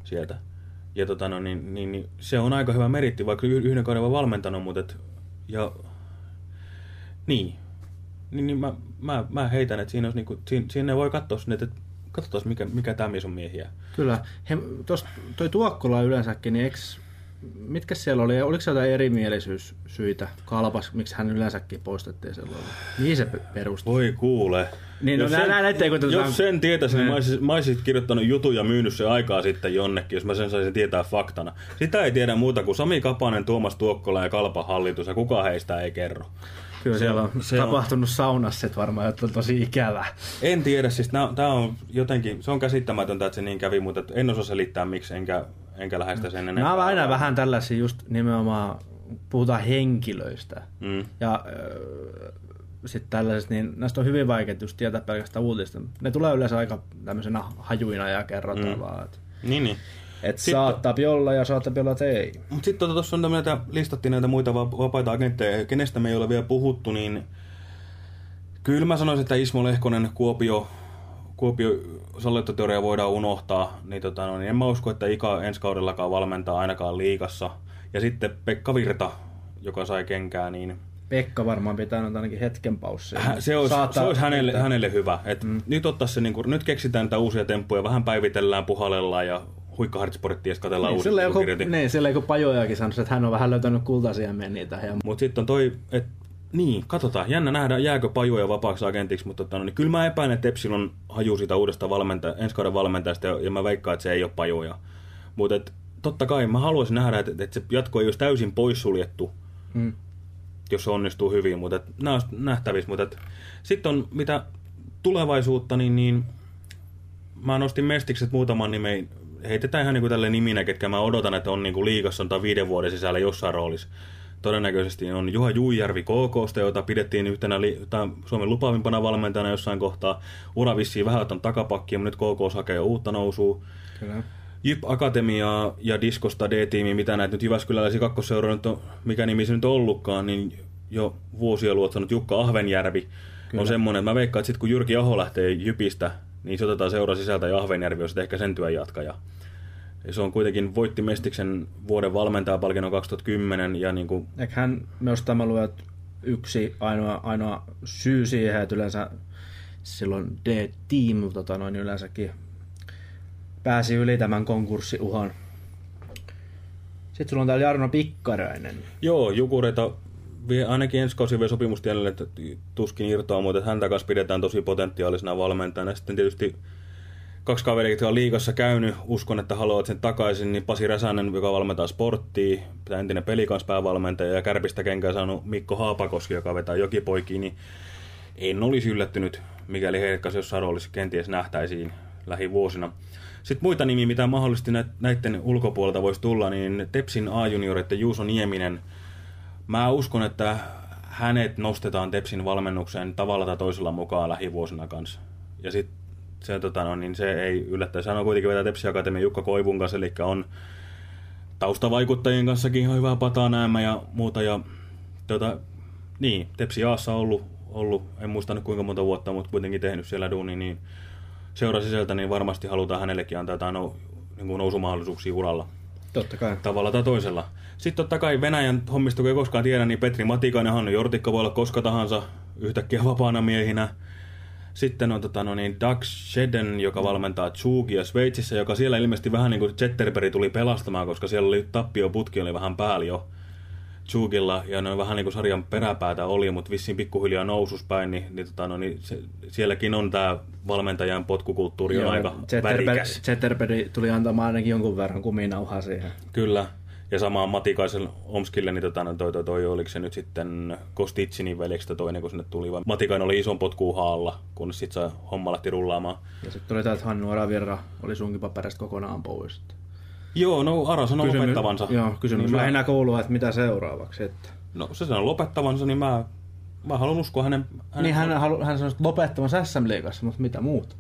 Speaker 1: sieltä. Ja tota no, niin, niin, niin, se on aika hyvä meritti, vaikka yh- yhden kauden vaan valmentanut, mutta et, ja niin, niin, niin mä, mä, mä heitän, että siinä, olisi niinku, siinä, siinä voi katsoa sinne, että katsotaan mikä, mikä tämä mies on miehiä.
Speaker 2: Kyllä. He, tos, toi Tuokkola yleensäkin, niin eks, mitkä siellä oli? Oliko se jotain erimielisyyssyitä kalpas, miksi hän yleensäkin poistettiin silloin? Mihin se pe- perustui?
Speaker 1: Voi kuule.
Speaker 2: Niin, no
Speaker 1: jos,
Speaker 2: nää-
Speaker 1: sen,
Speaker 2: nää näette, kun
Speaker 1: jos sen tietäisin, niin
Speaker 2: Niin.
Speaker 1: mä olisin, mä olisin kirjoittanut jutun ja myynyt sen aikaa sitten jonnekin, jos mä sen saisin tietää faktana. Sitä ei tiedä muuta kuin Sami Kapanen, Tuomas Tuokkola ja Kalpa hallitus, ja kukaan heistä ei kerro.
Speaker 2: Kyllä siellä
Speaker 1: on-
Speaker 2: on,
Speaker 1: se on-
Speaker 2: tapahtunut saunassa sit varmaan, että on tosi ikävä.
Speaker 1: En tiedä, siis tämä on jotenkin, se on käsittämätöntä, että se niin kävi, mutta en osaa selittää miksi, enkä, enkä lähde sitä sen enempää.
Speaker 2: Nämä on aina vähän tällaisia just nimenomaan, puhutaan henkilöistä.
Speaker 1: Mm.
Speaker 2: Ja äh, sitten tällaiset, niin näistä on hyvin vaikea just tietää pelkästään uutista. Ne tulee yleensä aika tämmöisenä hajuina ja kerrotaan
Speaker 1: mm.
Speaker 2: vaan. Että
Speaker 1: Niin, niin.
Speaker 2: Et
Speaker 1: Sitten-
Speaker 2: saattaa olla ja saattaa olla, että ei.
Speaker 1: Mutta sitten tuossa on tämmöinen, listattiin näitä muita va- vapaita agentteja, kenestä me ei ole vielä puhuttu, niin kyllä mä sanoisin, että Ismo Lehkonen, Kuopio, Kuopio salliittoteoria voidaan unohtaa, niin, tota, no, niin en mä usko, että Ika ensi kaudellakaan valmentaa ainakaan liikassa. Ja sitten Pekka Virta, joka sai kenkää, niin
Speaker 2: Pekka varmaan pitää nyt ainakin hetken paussia.
Speaker 1: Se olisi,
Speaker 2: Saattaa-
Speaker 1: se olisi hänelle, hänelle hyvä. Et mm. nyt, ottaa se, niin kuin, nyt keksitään näitä uusia temppuja, vähän päivitellään, puhallellaan ja huikkahartsporttia katsellaan
Speaker 2: Niin, sillä joku, niin, sillä joku pajojakin sanoi, että hän on vähän löytänyt kultaisia niitä. Ja
Speaker 1: Mutta sitten on toi, että niin, katsotaan. Jännä nähdä, jääkö pajuja vapaaksi agentiksi, mutta tota, no, niin kyllä mä epäilen, että Tepsil on haju siitä uudesta valmenta, ensi kauden valmentajasta, ja, ja mä veikkaan, että se ei ole pajuja. Mutta totta kai mä haluaisin nähdä, että, että se jatko ei olisi täysin poissuljettu,
Speaker 2: mm.
Speaker 1: jos se onnistuu hyvin, mutta nämä on nähtävissä. Mutta sitten on mitä tulevaisuutta, niin, niin mä nostin Mestikset muutaman nimen, heitetään ihan niin kuin tälle niminä, ketkä mä odotan, että on niin kuin liigassa tai viiden vuoden sisällä jossain roolissa. Todennäköisesti on Juha Juijärvi KKsta, jota pidettiin yhtenä li- Suomen lupaavimpana valmentajana jossain kohtaa. Ura vissiin vähän ottanut takapakkia, mutta nyt KK hakee jo uutta nousua.
Speaker 2: Kyllä.
Speaker 1: Jyp Akatemiaa ja Diskosta D-tiimi, mitä näitä nyt Jyväskyläläisiä kakkosseuroja nyt on, mikä nimi se nyt on ollutkaan, niin jo vuosia luottanut Jukka Ahvenjärvi Kyllä. on semmoinen, että mä veikkaan, että sitten kun Jyrki Aho lähtee Jypistä, niin se otetaan seura sisältä ja Ahvenjärvi on ehkä sen työn jatkaja. Ja se on kuitenkin voitti Mestiksen vuoden valmentajapalkinnon 2010 ja niin kuin...
Speaker 2: Eiköhän myös tämä luo, että yksi ainoa, ainoa syy siihen, että yleensä silloin D-team tota noin, yleensäkin pääsi yli tämän konkurssiuhan. Sitten sulla on täällä Jarno Pikkarainen.
Speaker 1: Joo, Jukureita ainakin ensi kausi vielä sopimustielle, että tuskin irtoaa, mutta häntä kanssa pidetään tosi potentiaalisena valmentajana. Sitten tietysti kaksi kaveria, jotka on liikassa käynyt, uskon, että haluavat sen takaisin, niin Pasi Räsänen, joka valmentaa sporttia, entinen pelikanspäivävalmentaja ja kärpistä kenkää saanut Mikko Haapakoski, joka vetää jokipoikiin, niin en olisi yllättynyt, mikäli heidät kanssa jossain roolissa kenties nähtäisiin lähivuosina. Sitten muita nimiä, mitä mahdollisesti näiden ulkopuolelta voisi tulla, niin Tepsin A-juniorit Juuso Nieminen. Mä uskon, että hänet nostetaan Tepsin valmennukseen tavalla tai toisella mukaan lähivuosina kanssa. Ja sitten se, tota, no, niin se ei yllättäisi. Hän on kuitenkin vetää Tepsi Akatemia Jukka Koivun kanssa, eli on taustavaikuttajien kanssakin ihan hyvää pataa näemmä ja muuta. Ja, tota, niin, Tepsi Aassa on ollut, ollut, en muista nyt kuinka monta vuotta, mutta kuitenkin tehnyt siellä duuni, niin seura sisältä, niin varmasti halutaan hänellekin antaa jotain niin nousumahdollisuuksia uralla.
Speaker 2: Totta kai.
Speaker 1: Tavalla tai toisella. Sitten totta kai Venäjän hommista, kun ei koskaan tiedä, niin Petri Matikainen, Hannu Jortikka voi olla koska tahansa yhtäkkiä vapaana miehinä. Sitten on tota, no niin, Doug Shedden, joka valmentaa Chugia Sveitsissä, joka siellä ilmeisesti vähän niin kuin Zetterberg tuli pelastamaan, koska siellä oli tappioputki oli vähän päällä jo. Chugilla, ja ne vähän niin kuin sarjan peräpäätä oli, mutta vissiin pikkuhiljaa noususpäin, niin, niin, tota, no, niin se, sielläkin on tämä valmentajan potkukulttuuri Joo, on aika Zetterberg, värikäs.
Speaker 2: Zetterberg tuli antamaan ainakin jonkun verran kuminauhaa siihen.
Speaker 1: Kyllä, ja sama Matikaisen Omskille, niin tota, no, toi, toi, toi, oliko se nyt sitten Kostitsinin veljeksi toinen, kun sinne tuli, vai Matikainen oli ison potkuun haalla, kun sitten se homma lähti rullaamaan.
Speaker 2: Ja sitten tuli tämä, että Hannu Aravirra oli sunkin paperista kokonaan pois.
Speaker 1: Joo, no Ara sanoi Kysymy- lopettavansa.
Speaker 2: Joo, kysymys niin lähinnä mä... koulua, että mitä seuraavaksi. Että...
Speaker 1: No se sanoi lopettavansa, niin mä, mä haluan uskoa hänen... hänen
Speaker 2: niin hän, halu, hän sanoi lopettavansa SM-liigassa, mutta mitä muuta?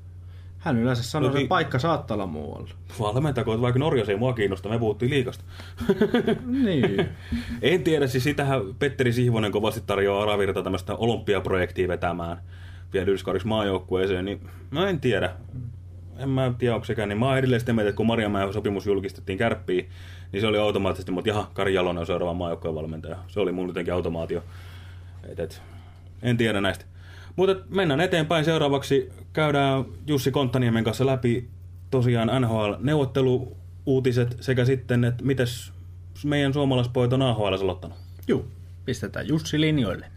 Speaker 2: Hän yleensä sanoi, no, että paikka saattaa olla muualla.
Speaker 1: Valmentako, että vaikka Norjassa ei mua kiinnosta, me puhuttiin liikasta. <laughs>
Speaker 2: niin.
Speaker 1: en tiedä, siis sitähän Petteri Sihvonen kovasti tarjoaa Aravirta tämmöistä olympiaprojektia vetämään vielä ylskaudiksi maajoukkueeseen, niin mä en tiedä en mä tiedä, onko sekään, niin mä oon edelleen sitä mieltä, että kun Marjamäen sopimus julkistettiin kärppiin, niin se oli automaattisesti, mutta jaha, Kari Jalonen on seuraava maajoukkojen valmentaja. Se oli mun jotenkin automaatio. Et, et, en tiedä näistä. Mutta mennään eteenpäin. Seuraavaksi käydään Jussi Konttaniemen kanssa läpi tosiaan NHL-neuvotteluuutiset sekä sitten, että mites meidän suomalaispojat on AHL aloittanut.
Speaker 2: Joo, pistetään Jussi linjoille.